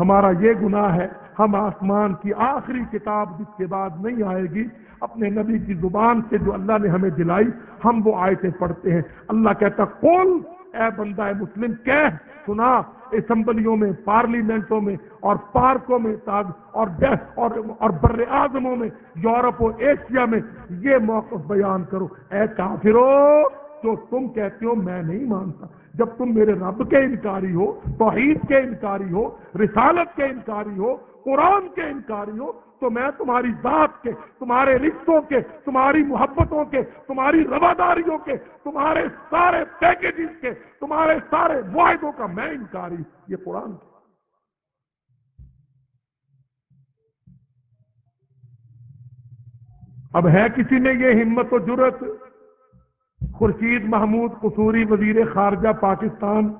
ہمارا یہ گناہ ہے ہم آسمان کی آخری کتاب جس کے بعد نہیں آئے گی اپنے نبی کی زبان سے جو اللہ نے ہمیں دلائی ہم وہ آیتیں پڑھتے ہیں۔ اللہ کہتا کون اے بندہ مسلم کہہ سنا اسمبلیوں میں پارلیمنٹوں میں اور پارکوں میں اور اور, اور بر اعظموں میں یورپ و ایشیا میں یہ موقف بیان کرو۔ اے کافرو جو تم کہتے ہو میں نہیں مانتا۔ جب تم میرے رب کے انکاری ہو توحید کے انکاری ہو رسالت کے انکاری ہو قرآن کے انکاری ہو تو میں تمہاری ذات کے، تمہارے رشتوں کے، تمہاری محبتوں کے، تمہاری رواداریوں کے، تمہارے سارے پیکیجز کے، تمہارے سارے معاہدوں کا میں انکاری، یہ قرآن کے اب ہے کسی نے یہ ہمت و جرت خورشید محمود قصوری وزیر خارجہ پاکستان،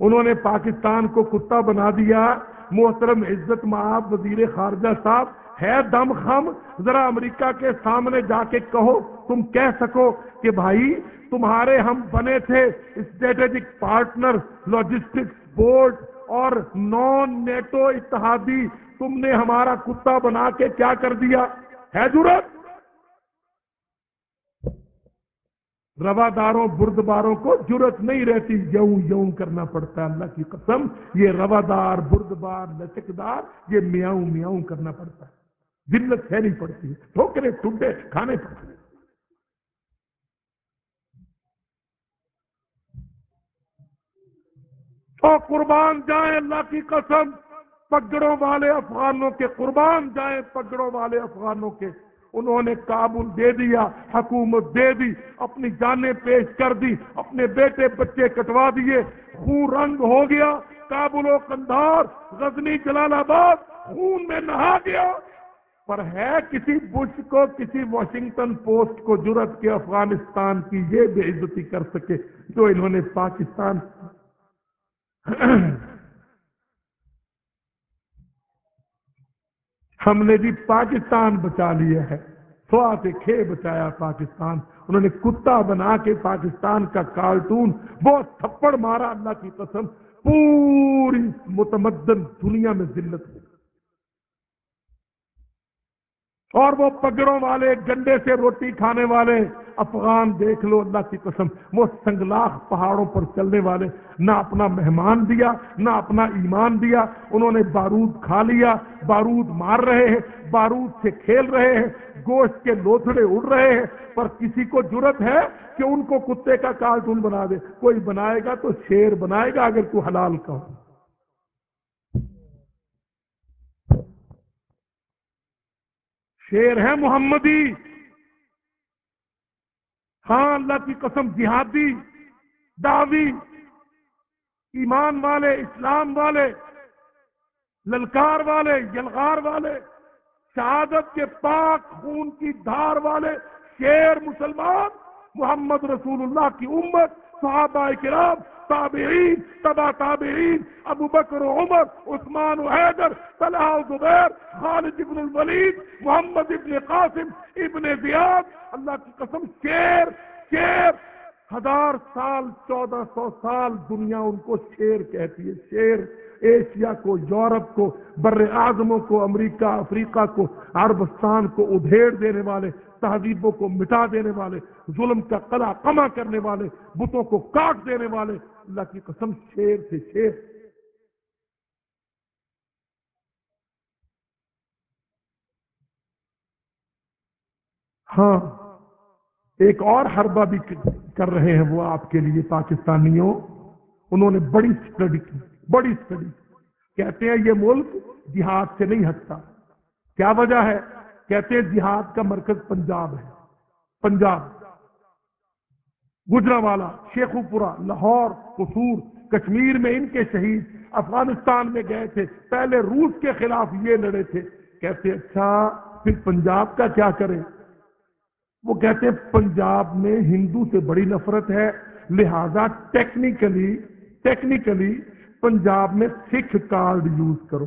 انہوں نے پاکستان کو کتا بنا دیا۔ محترم عزت معاب وزیر خارجہ صاحب، ہے دم خم، ذرا امریکہ کے سامنے جا کے کہو، تم کہہ سکو کہ بھائی، تمہارے ہم بنے تھے اسٹریٹجک پارٹنر، لاجسٹکس بورڈ اور نان نیٹو اتحادی، تم نے ہمارا کتا بنا کے کیا کر دیا؟ ہے ضرورت رواداروں، بردباروں کو جرت نہیں رہتی، یوں یوں کرنا پڑتا ہے۔ اللہ کی قسم، یہ روادار، بردبار، لچکدار، یہ میاؤں میاؤں کرنا پڑتا ہے۔ ذلت ہے نہیں پڑتی ٹھوکرے ٹوٹے کھانے پڑتے تو قربان جائیں اللہ کی قسم، پگڑوں والے افغانوں کے قربان جائیں، پگڑوں والے افغانوں کے۔ انہوں نے کابل دے دیا، حکومت دے دی، اپنی جانیں پیش کر دی، اپنے بیٹے بچے کٹوا دیے، خون رنگ ہو گیا، کابل و کندھار، غزنی، جلال آباد، خون میں نہا گیا۔ پر ہے کسی بش کو، کسی واشنگٹن پوسٹ کو جرت کے افغانستان کی یہ بے عزتی کر سکے، جو انہوں نے پاکستان ہم نے بھی پاکستان بچا لیا ہے۔ سوا کھے بچایا پاکستان۔ انہوں نے کتا بنا کے پاکستان کا کارٹون بہت تھپڑ مارا۔ اللہ کی قسم، پوری متمدن دنیا میں ذلت ہو اور وہ پگڑوں والے گنڈے سے روٹی کھانے والے افغان دیکھ لو، اللہ کی قسم، وہ سنگلاخ پہاڑوں پر چلنے والے، نہ اپنا مہمان دیا، نہ اپنا ایمان دیا، انہوں نے بارود کھا لیا، بارود مار رہے ہیں، بارود سے کھیل رہے ہیں، گوشت کے لوتھڑے اڑ رہے ہیں، پر کسی کو ضرورت ہے کہ ان کو کتے کا کارٹون بنا دے؟ کوئی بنائے گا تو شیر بنائے گا اگر تو حلال کا ہو شیر ہے محمدی۔ ہاں اللہ کی قسم جہادی، دعوی، ایمان والے، اسلام والے، للکار والے، یلغار والے، شہادت کے پاک خون کی دھار والے، شیر مسلمان، محمد رسول اللہ کی امت صحابہ کرام تابعین، تبا تابعین، ابو بکر و عمر، عثمان و حیدر، طلحہ و زبیر، خالد ابن الولید، محمد ابن قاسم، ابن زیاد۔ اللہ کی قسم، شیر شیر۔ ہزار سال، چودہ سو سال دنیا ان کو شیر کہتی ہے، شیر۔ ایشیا کو، یورپ کو، بر اعظموں کو، امریکہ، افریقہ کو، عربستان کو ادھیڑ دینے والے، تہذیبوں کو مٹا دینے والے، ظلم کا قلع کما کرنے والے، بتوں کو کاٹ دینے والے۔ اللہ کی قسم شیر سے شیر۔ ہاں ایک اور حربہ بھی کر رہے ہیں وہ آپ کے لیے پاکستانیوں۔ انہوں نے بڑی اسٹڈی کی۔ بڑی اسٹڈی کہتے ہیں یہ ملک جہاد سے نہیں ہٹتا۔ کیا وجہ ہے؟ کہتے ہیں جہاد کا مرکز پنجاب ہے۔ پنجاب۔ گجرا والا شیخو پورا لاہور، قصور، کشمیر میں ان کے شہید افغانستان میں گئے تھے۔ پہلے روس کے خلاف یہ لڑے تھے۔ کہتے اچھا پھر پنجاب کا کیا کریں؟ وہ کہتے ہیں، پنجاب میں ہندو سے بڑی نفرت ہے، لہذا ٹیکنیکلی ٹیکنیکلی پنجاب میں سکھ کارڈ یوز کرو۔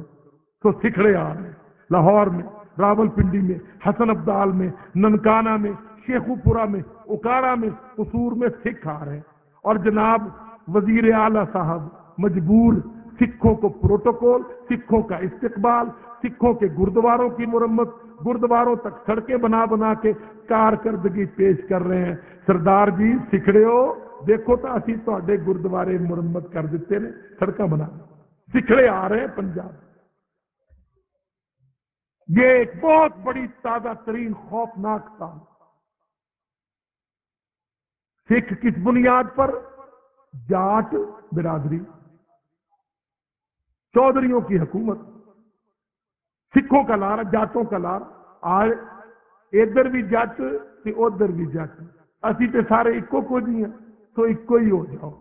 تو سکھڑے آ رہے ہیں لاہور میں، راول پنڈی میں، حسن ابدال میں، ننکانہ میں، شیخو پورا میں، اکاڑا میں قصور میں سکھ آ رہے ہیں۔ اور جناب وزیر اعلی صاحب مجبور، سکھوں کو پروٹوکول، سکھوں کا استقبال، سکھوں کے گردواروں کی مرمت، گردواروں تک سڑکیں بنا بنا کے کارکردگی پیش کر رہے ہیں۔ سردار جی سکھڑے ہو۔ دیکھو تو اسی تے گردوارے مرمت کر دیتے ہیں سڑک بنا۔ سکھڑے آ رہے ہیں پنجاب۔ یہ ایک بہت بڑی تازہ ترین خوفناک تھا سکھ کس بنیاد پر؟ جاٹ برادری۔ چودھریوں کی حکومت۔ سکھوں کا لار جاتوں کا لار۔ آج ادھر بھی جٹ ادھر بھی جٹ اسی تے سارے ایکو کو جی ہیں تو ایک ہی ہو جاؤ۔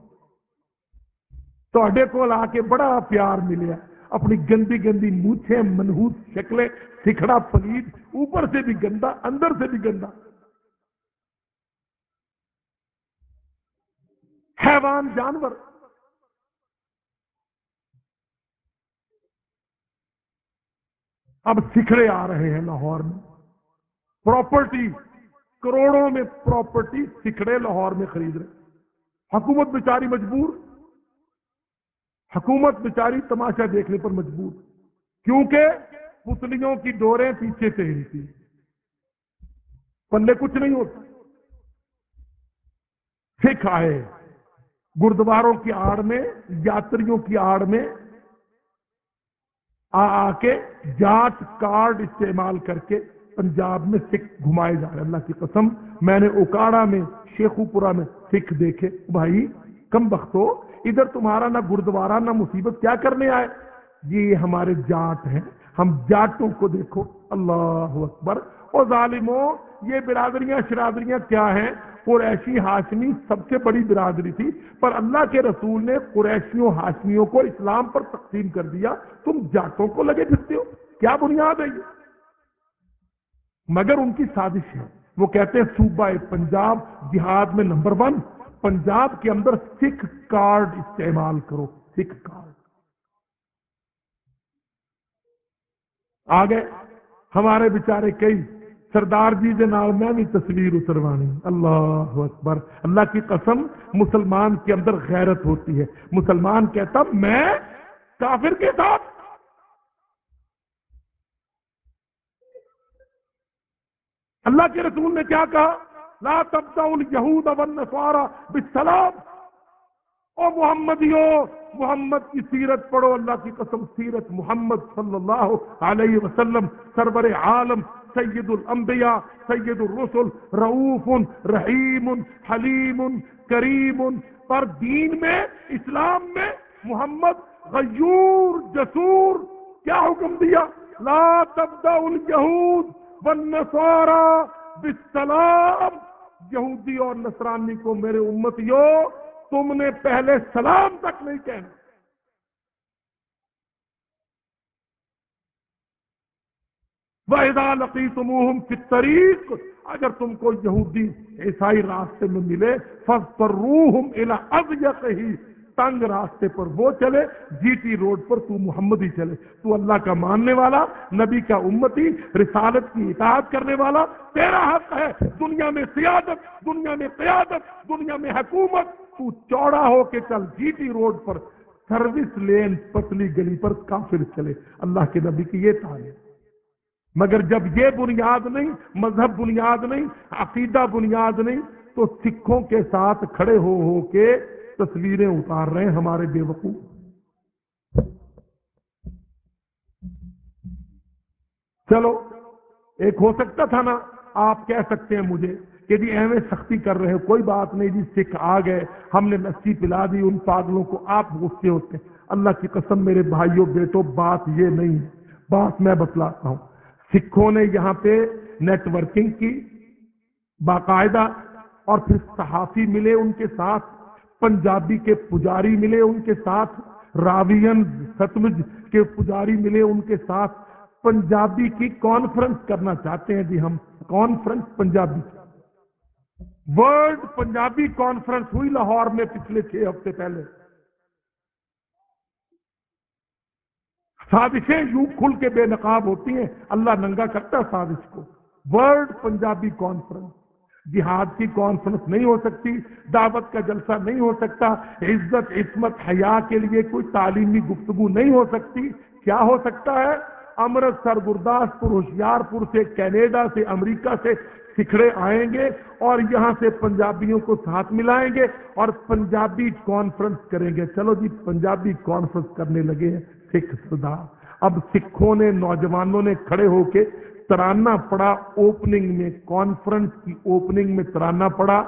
کول آ کے بڑا پیار ملیا۔ اپنی گندی گندی موچے منہوت شکلیں، سکھڑا پکیٹ اوپر سے بھی گندا، اندر سے بھی گندا۔ حیوان، جانور۔ اب سکھڑے آ رہے ہیں لاہور میں۔ پراپرٹی، کروڑوں میں پراپرٹی سکھڑے لاہور میں خرید رہے حکومت بیچاری مجبور، حکومت بیچاری تماشا دیکھنے پر مجبور، کیونکہ پتلیوں کی ڈوریں پیچھے سے ہلتی پلے کچھ نہیں ہوتا سکھ آئے۔ گردواروں کی آڑ میں، یاتریوں کی آڑ میں آ آ کے جات کارڈ استعمال کر کے پنجاب میں سکھ گھمائے جا رہے اللہ کی قسم، میں نے اوکاڑا میں شیخو پورا میں سکھ دیکھے، بھائی کم بختو ادھر تمہارا نہ گردوارا نہ مصیبت، کیا کرنے آئے؟ یہ ہمارے جاٹ ہیں، ہم جاٹوں کو دیکھو، اللہ اکبر۔ اور ظالموں، یہ برادریاں، شرادریاں کیا ہیں؟ قریشی ہاشمی سب سے بڑی برادری تھی، پر اللہ کے رسول نے قریشیوں، ہاشمیوں کو اسلام پر تقسیم کر دیا۔ تم جاٹوں کو لگے پھرتے ہو، کیا بنیاد ہے یہ؟ مگر ان کی سازش ہے۔ وہ کہتے ہیں صوبہ پنجاب جہاد میں نمبر ون، پنجاب کے اندر سکھ کارڈ استعمال کرو، سکھ کارڈ۔ آگے، ہمارے بیچارے کئی سردار جی کے نال میں بھی تصویر اتروانی اللہ اکبر۔ اللہ کی قسم، مسلمان کے اندر غیرت ہوتی ہے۔ مسلمان کہتا، میں کافر کے ساتھ۔ اللہ کے رسول نے کیا کہا؟ لا تبدا الہود والنصارى بالسلام. او محمدیو، محمد کی سیرت پڑھو، اللہ کی قسم، سیرت محمد صلی اللہ علیہ وسلم سربر عالم، سید الانبیاء، سید الرسل رعوف رحیم، حلیم کریم. پر دین میں، اسلام میں، محمد غیور جسور، کیا حکم دیا؟ لا تبدا الجہود والنصارا بالسلام، یہودی اور نصرانی کو میرے امتیوں تم نے پہلے سلام تک نہیں کہنا۔ وحدا لقی تم فطریق اگر تم کو یہودی عیسائی راستے میں ملے فخر روحم الا اب یا کہیں تنگ راستے پر وہ چلے جی ٹی روڈ پر تو محمدی چلے۔ تو اللہ کا ماننے والا، نبی کا امتی، رسالت کی اطاعت کرنے والا، تیرا حق ہے۔ دنیا میں سیادت، دنیا میں قیادت، دنیا میں حکومت۔ تو چوڑا ہو کے چل۔ جی ٹی روڈ پر سروس لین پتلی گلی پر کافر چلے۔ اللہ کے نبی کی یہ تعلیم۔ مگر جب یہ بنیاد نہیں، مذہب بنیاد نہیں، عقیدہ بنیاد نہیں، تو سکھوں کے ساتھ کھڑے ہو ہو کے تصویریں اتار رہے ہیں ہمارے بے وقوف۔ چلو، ایک ہو سکتا تھا نا، آپ کہہ سکتے ہیں مجھے کہ جی ایویں سختی کر رہے ہو، کوئی بات نہیں جی سکھ آ گئے، ہم نے لسی پلا دی، ان پاگلوں کو آپ غصے ہوتے ہیں۔ اللہ کی قسم میرے بھائیوں بیٹو، بات یہ نہیں ہے۔ بات میں بتلاتا ہوں۔ سکھوں نے یہاں پہ نیٹ ورکنگ کی، باقاعدہ، اور پھر صحافی ملے ان کے ساتھ۔ پنجابی کے پجاری ملے ان کے ساتھ راوین ستمج کے پجاری ملے ان کے ساتھ۔ پنجابی کی کانفرنس کرنا چاہتے ہیں جی ہم۔ Conference Punjabi. World Punjabi conference ہوئی لاہور میں پچھلے چھ ہفتے پہلے۔ سازشیں یوں کھل کے بے نقاب ہوتی ہیں۔ اللہ ننگا کرتا سادش سازش کو۔ ورلڈ پنجابی کانفرنس جہاد کی کانفرنس نہیں ہو سکتی، دعوت کا جلسہ نہیں ہو سکتا، عزت، عصمت، حیا کے لیے کوئی تعلیمی گفتگو نہیں ہو سکتی۔ کیا ہو سکتا ہے؟ امرتسر گرداس پور ہوشیار پور سے، کینیڈا سے، امریکہ سے سکھڑے آئیں گے اور یہاں سے پنجابیوں کو ساتھ ملائیں گے اور پنجابی کانفرنس کریں گے۔ چلو جی پنجابی کانفرنس کرنے لگے ہیں سکھ سدا۔ اب سکھوں نے، نوجوانوں نے کھڑے ہو کے ترانہ پڑا اوپننگ میں کانفرنس کی اوپننگ میں ترانہ پڑا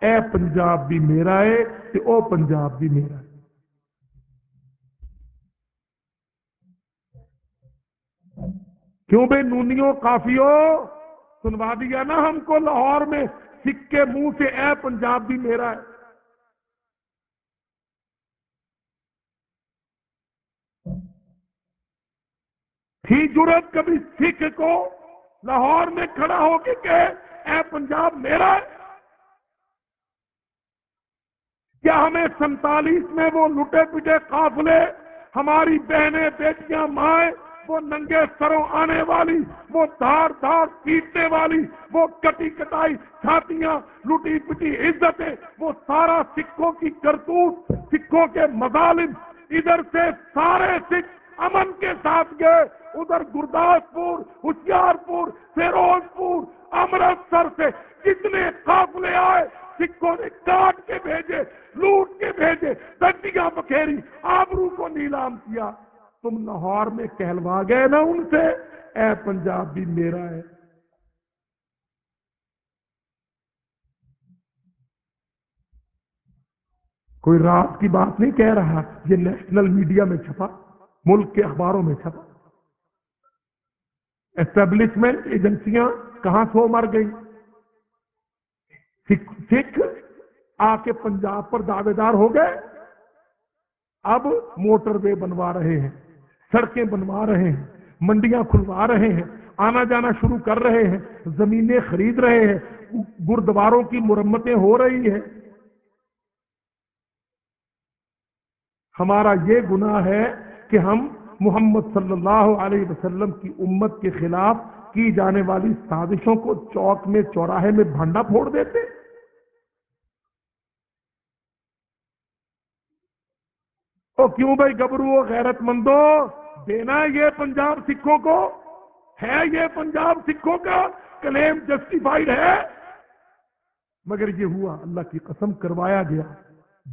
اے پنجاب بھی میرا ہے کہ او پنجاب بھی میرا ہے۔ کیوں بے نونیوں کافیوں سنوا دیا نا ہم کو لاہور میں۔ سکے منہ سے اے پنجاب بھی میرا ہے۔ تھی جرت کبھی سکھ کو؟ لاہور میں کھڑا ہو کے کہ اے پنجاب، میرا ہے. کیا ہمیں سینتالیس میں وہ لٹے پٹے قافلے، ہماری بہنیں، بیٹیاں، مائیں، وہ ننگے سروں آنے والی، وہ دھار دھار پیٹنے والی، وہ کٹی کٹائی چھاتیاں، لٹی پٹی عزتیں، وہ سارا سکھوں کی کرتوت، سکھوں کے مظالم، ادھر سے سارے سکھ امن کے ساتھ گئے۔ ادھر گرداس پور ہوشیار پور فیروز پور امرتسر سے جتنے قافلے آئے، سکھوں نے کاٹ کے بھیجے، لوٹ کے بھیجے دنڈیاں بکھیری، آبرو کو نیلام کیا۔ تم لاہور میں کہلوا گئے نا ان سے۔ اے پنجاب بھی میرا ہے۔ کوئی رات کی بات نہیں کہہ رہا، یہ نیشنل میڈیا میں چھپا۔ ملک کے اخباروں میں چھپا۔ اسٹیبلشمنٹ ایجنسیاں کہاں سو مر گئی سکھ آ کے پنجاب پر دعوے دار ہو گئے۔ اب موٹر وے بنوا رہے ہیں، سڑکیں بنوا رہے ہیں، منڈیاں کھلوا رہے ہیں، آنا جانا شروع کر رہے ہیں، زمینیں خرید رہے ہیں، گردواروں کی مرمتیں ہو رہی ہیں۔ ہمارا یہ گناہ ہے کہ ہم محمد صلی اللہ علیہ وسلم کی امت کے خلاف کی جانے والی سازشوں کو چوک میں، چوراہے میں بھانڈا پھوڑ دیتے۔ تو کیوں بھائی گبرو غیرت مندو، دینا یہ پنجاب سکھوں کو، ہے یہ پنجاب سکھوں کا کلیم جسٹیفائڈ ہے۔ مگر یہ ہوا، اللہ کی قسم کروایا گیا،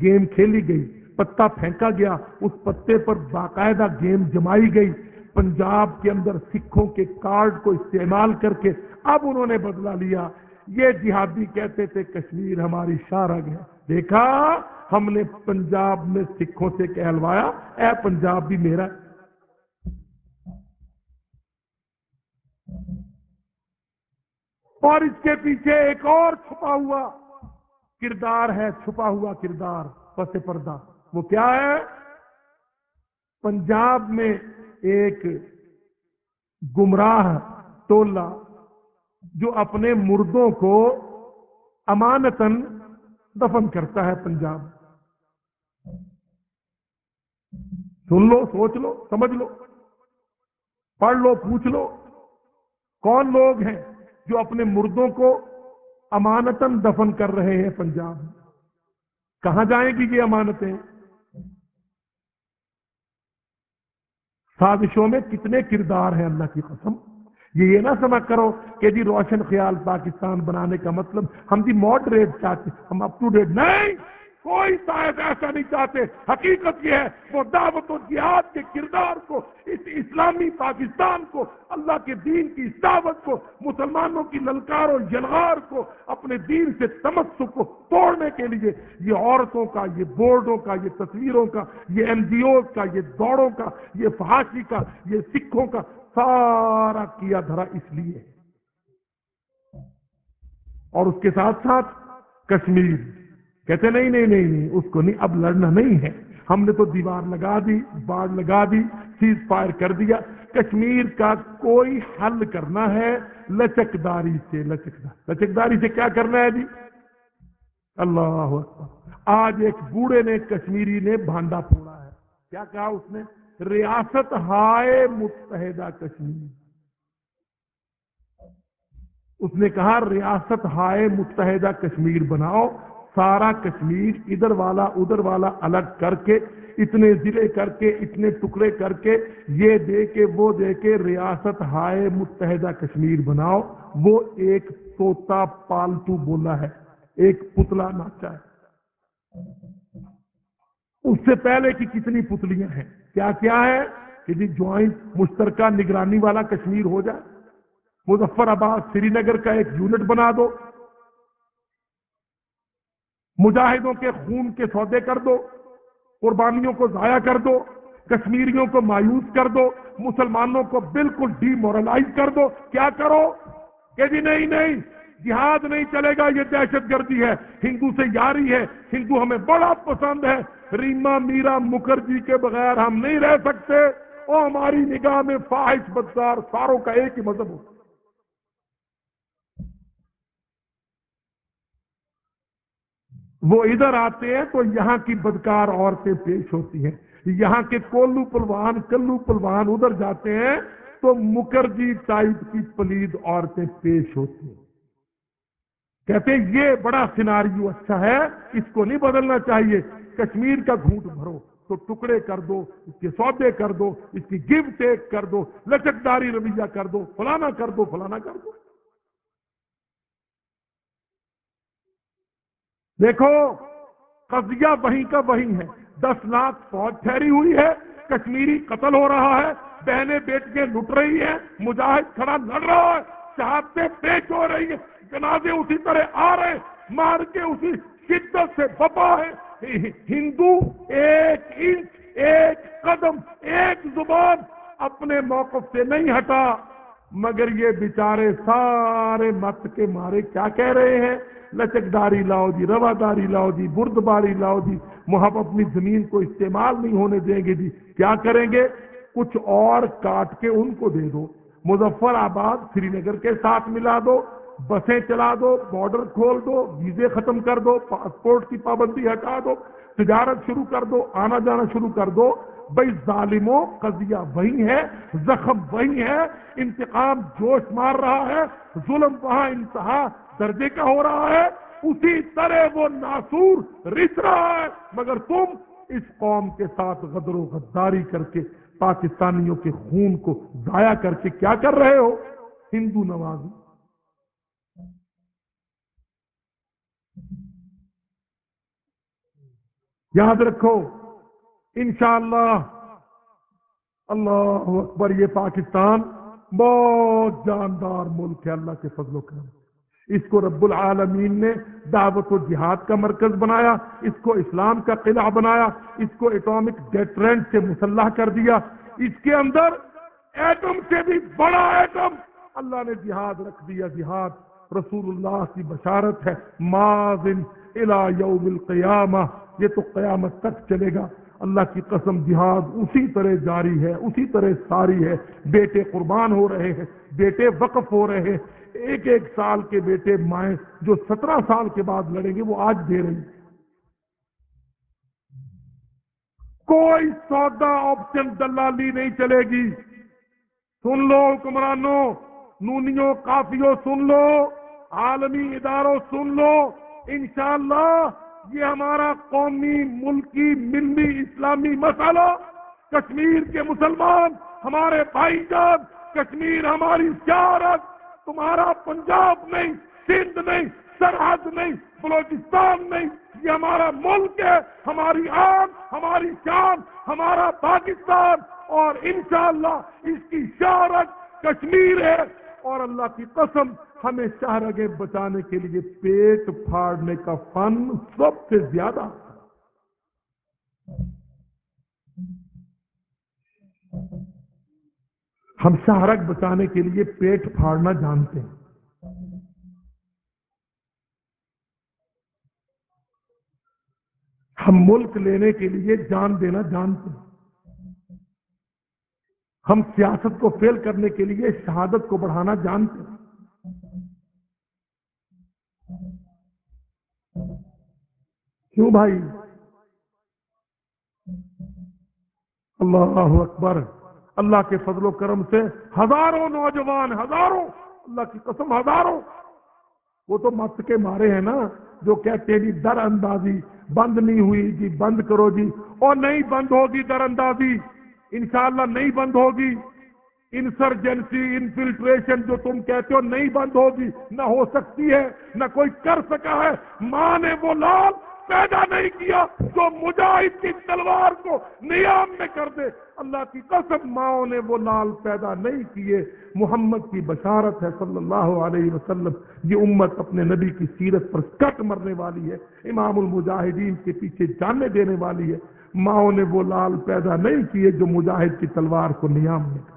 گیم کھیلی گئی۔ پتا پھینکا گیا، اس پتے پر باقاعدہ گیم جمائی گئی۔ پنجاب کے اندر سکھوں کے کارڈ کو استعمال کر کے اب انہوں نے بدلا لیا۔ یہ جہادی کہتے تھے، کشمیر ہماری شارگ ہے۔ دیکھا، ہم نے پنجاب میں سکھوں سے کہلوایا۔ اے پنجاب بھی میرا اور اس کے پیچھے ایک اور چھپا ہوا کردار ہے، چھپا ہوا کردار، پس پردہ۔ وہ کیا ہے؟ پنجاب میں ایک گمراہ ٹولہ جو اپنے مردوں کو امانتن دفن کرتا ہے پنجاب۔ سن لو، سوچ لو، سمجھ لو، پڑھ لو، پوچھ لو، کون لوگ ہیں جو اپنے مردوں کو امانتن دفن کر رہے ہیں پنجاب؟ کہاں جائیں گی یہ امانتیں؟ سازشوں میں کتنے کردار ہیں اللہ کی قسم؟ یہ یہ نہ سمجھ کرو کہ جی روشن خیال پاکستان بنانے کا مطلب ہم جی ماڈریٹ چاہتے ہم اپ ٹو ڈیٹ نہیں! کوئی صاحب ایسا نہیں چاہتے۔ حقیقت یہ ہے، وہ دعوت و جہاد کے کردار کو، اس اسلامی پاکستان کو، اللہ کے دین کی دعوت کو، مسلمانوں کی للکار و یلغار کو، اپنے دین سے تمسک کو توڑنے کے لیے۔ یہ عورتوں کا، یہ بورڈوں کا، یہ تصویروں کا، یہ این جی اوز کا، یہ دوڑوں کا، یہ فحاشی کا، یہ سکھوں کا، سارا کیا دھرا اس لیے اور اس کے ساتھ ساتھ کشمیر۔ کہتے نہیں نہیں نہیں نہیں، اس کو نہیں، اب لڑنا نہیں ہے۔ ہم نے تو دیوار لگا دی باڑ لگا دی، سیز فائر کر دیا۔ کشمیر کا کوئی حل کرنا ہے، لچکداری سے لچکدار لچکداری سے کیا کرنا ہے جی؟ اللہ آج ایک بوڑھے نے، کشمیری نے بھانڈا پھوڑا ہے۔ کیا کہا اس نے؟ ریاست ہائے متحدہ کشمیر۔ اس نے کہا، ریاست ہائے متحدہ کشمیر بناؤ۔ سارا کشمیر ادھر والا ادھر والا الگ کر کے، اتنے ضلع کر کے، اتنے ٹکڑے کر کے، یہ دے کے، وہ دے کے ریاست ہائے متحدہ کشمیر بناؤ۔ وہ ایک توتا پالتو بولا ہے، ایک پتلا ناچا ہے۔ اس سے پہلے کی کتنی پتلیاں ہیں؟ کیا کیا ہے؟ کہ جی جوائنٹ مشترکہ نگرانی والا کشمیر ہو جائے۔ مظفر آباد سری نگر کا ایک یونٹ بنا دو۔ مجاہدوں کے خون کے سودے کر دو، قربانیوں کو ضائع کر دو، کشمیریوں کو مایوس کر دو، مسلمانوں کو بالکل ڈی مورلائز کر دو۔ کیا کرو؟ کہ جی نہیں نہیں، جہاد نہیں چلے گا، یہ دہشت گردی ہے۔ ہندو سے یاری ہے، ہندو ہمیں بڑا پسند ہے۔ ریما میرا مکھرجی کے بغیر ہم نہیں رہ سکتے۔ اور ہماری نگاہ میں فاحش بدار ساروں کا ایک ہی مذہب ہوتا وہ ادھر آتے ہیں تو یہاں کی بدکار عورتیں پیش ہوتی ہیں۔ یہاں کے کولو پلوان، کلو پلوان ادھر جاتے ہیں تو مکرجی ٹائپ کی پلید عورتیں پیش ہوتی ہیں۔ کہتے ہیں یہ بڑا سیناریو اچھا ہے، اس کو نہیں بدلنا چاہیے۔ کشمیر کا گھونٹ بھرو، تو ٹکڑے کر دو، اس کے سودے کر دو، اس کی گو ٹیک کر دو، لچکداری رویہ کر دو، فلانا کر دو، فلانا کر دو۔ دیکھو، قضیہ وہیں کا وہیں ہے۔ دس لاکھ فوج ٹھہری ہوئی ہے، کشمیری قتل ہو رہا ہے، بہنیں بیٹیاں لٹ رہی ہیں، مجاہد کھڑا لڑ رہا ہے چاہتے پیش ہو رہی ہیں، جنازے اسی طرح آ رہے مار کے اسی شدت سے بپا ہے۔ ہندو ایک انچ، ایک قدم، ایک زبان اپنے موقف سے نہیں ہٹا۔ مگر یہ بیچارے سارے مت کے مارے کیا کہہ رہے ہیں؟ لچکداری لاؤ جی رواداری لاؤ جی بردباری لاؤ جی محب اپنی زمین کو استعمال نہیں ہونے دیں گے جی۔ کیا کریں گے؟ کچھ اور کاٹ کے ان کو دے دو۔ مظفر آباد سری نگر کے ساتھ ملا دو، بسیں چلا دو بارڈر کھول دو، ویزے ختم کر دو پاسپورٹ کی پابندی ہٹا دو، تجارت شروع کر دو، آنا جانا شروع کر دو۔ بھائی ظالموں، قضیہ وہی ہے، زخم وہی ہے، انتقام جوش مار رہا ہے، ظلم وہاں انتہا درجے کا ہو رہا ہے، اسی طرح وہ ناسور رس رہا ہے۔ مگر تم اس قوم کے ساتھ غدر و غداری کر کے، پاکستانیوں کے خون کو ضائع کر کے کیا کر رہے ہو؟ ہندو نوازی یاد رکھو، انشاءاللہ، اللہ اکبر، یہ پاکستان بہت جاندار ملک ہے، اللہ کے فضل و کرم۔ اس کو رب العالمین نے دعوت و جہاد کا مرکز بنایا، اس کو اسلام کا قلعہ بنایا، اس کو اٹامک ڈیٹرنٹ سے مسلح کر دیا۔ اس کے اندر ایٹم سے بھی بڑا ایٹم اللہ نے جہاد رکھ دیا۔ جہاد رسول اللہ کی بشارت ہے۔ ماضن الى یوم القیامہ، یہ تو قیامت تک چلے گا۔ اللہ کی قسم، جہاد اسی طرح جاری ہے، اسی طرح ساری ہے۔ بیٹے قربان ہو رہے ہیں، بیٹے وقف ہو رہے ہیں۔ ایک ایک سال کے بیٹے مائیں جو سترہ سال کے بعد لڑیں گے، وہ آج دے رہی کوئی سودا آپشن دلالی نہیں چلے گی۔ سن لو حکمرانوں، نونیوں کافیوں سن لو، عالمی اداروں سن لو۔ انشاءاللہ یہ ہمارا قومی، ملکی، ملی، اسلامی مسئلہ، کشمیر کے مسلمان، ہمارے بھائی جان، کشمیر ہماری سیارت تمہارا پنجاب نہیں، سندھ نہیں، سرحد نہیں، بلوچستان نہیں، یہ ہمارا ملک ہے، ہماری آن، ہماری شان ہمارا پاکستان، اور انشاءاللہ اس کی شہرت کشمیر ہے، اور اللہ کی قسم ہمیں شہرگیں بچانے کے لیے پیٹ پھاڑنے کا فن سب سے زیادہ ہم شہرک بچانے کے لیے پیٹ پھاڑنا جانتے ہیں۔ ہم ملک لینے کے لیے جان دینا جانتے ہیں۔ ہم سیاست کو فیل کرنے کے لیے شہادت کو بڑھانا جانتے ہیں۔ کیوں بھائی؟ اللہ اکبر۔ اللہ کے فضل و کرم سے ہزاروں نوجوان، ہزاروں، اللہ کی قسم ہزاروں۔ وہ تو مت کے مارے ہیں نا، جو کہتے جی در اندازی، بند نہیں ہوئی جی بند کرو جی۔ اور نہیں بند ہوگی در اندازی، انشاءاللہ نہیں بند ہوگی۔ انسرجنسی، انفلٹریشن جو تم کہتے ہو، نہیں بند ہوگی۔ نہ ہو سکتی ہے، نہ کوئی کر سکا ہے۔ ماں نے وہ لال پیدا نہیں کیا جو مجاہد کی تلوار کو نیام میں کر دے۔ اللہ کی قسم ماؤں نے وہ لال پیدا نہیں کیے۔ محمد کی بشارت ہے صلی اللہ علیہ وسلم۔ یہ امت اپنے نبی کی سیرت پر کٹ مرنے والی ہے۔ امام المجاہدین کے پیچھے جانے دینے والی ہے۔ ماؤں نے وہ لال پیدا نہیں کیے جو مجاہد کی تلوار کو نیام میں کر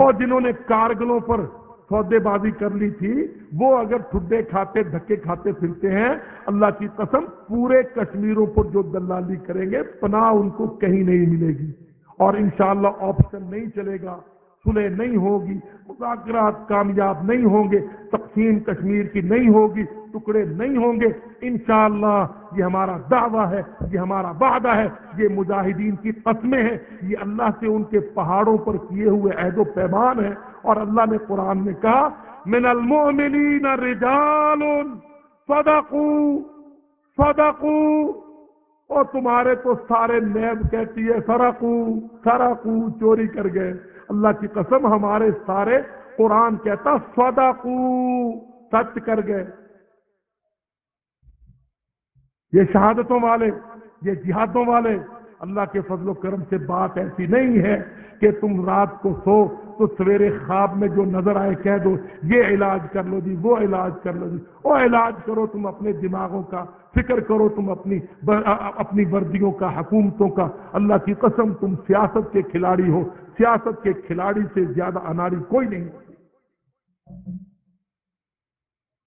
اور جنہوں نے کارگلوں پر سودے بازی کر لی تھی، وہ اگر ٹھڈے کھاتے، دھکے کھاتے پھرتے ہیں، اللہ کی قسم پورے کشمیروں پر جو دلالی کریں گے، پناہ ان کو کہیں نہیں ملے گی۔ اور انشاءاللہ آپشن نہیں چلے گا سلح نہیں ہوگی، مذاکرات کامیاب نہیں ہوں گے، تقسیم کشمیر کی نہیں ہوگی۔ ٹکڑے نہیں ہوں گے۔ انشاءاللہ یہ ہمارا دعویٰ ہے، یہ ہمارا وعدہ ہے، یہ مجاہدین کی قسمیں ہیں۔ یہ اللہ سے ان کے پہاڑوں پر کیے ہوئے عہد و پیمان ہیں۔ اور اللہ نے قرآن میں کہا، من المؤمنین رجال صدقوا صدقوا۔ اور تمہارے تو سارے نیب کہتی ہے سرقو سرقو چوری کر گئے۔ اللہ کی قسم ہمارے سارے قرآن کہتا صدقو سچ کر گئے۔ یہ شہادتوں والے، یہ جہادوں والے، اللہ کے فضل و کرم سے بات ایسی نہیں ہے کہ تم رات کو سو تو سویرے خواب میں جو نظر آئے کہہ دو، یہ علاج کر لو جی وہ علاج کر لو جی۔ وہ علاج کرو تم اپنے دماغوں کا، فکر کرو تم اپنی اپنی وردیوں کا، حکومتوں کا۔ اللہ کی قسم تم سیاست کے کھلاڑی ہو، سیاست کے کھلاڑی سے زیادہ اناڑی کوئی نہیں۔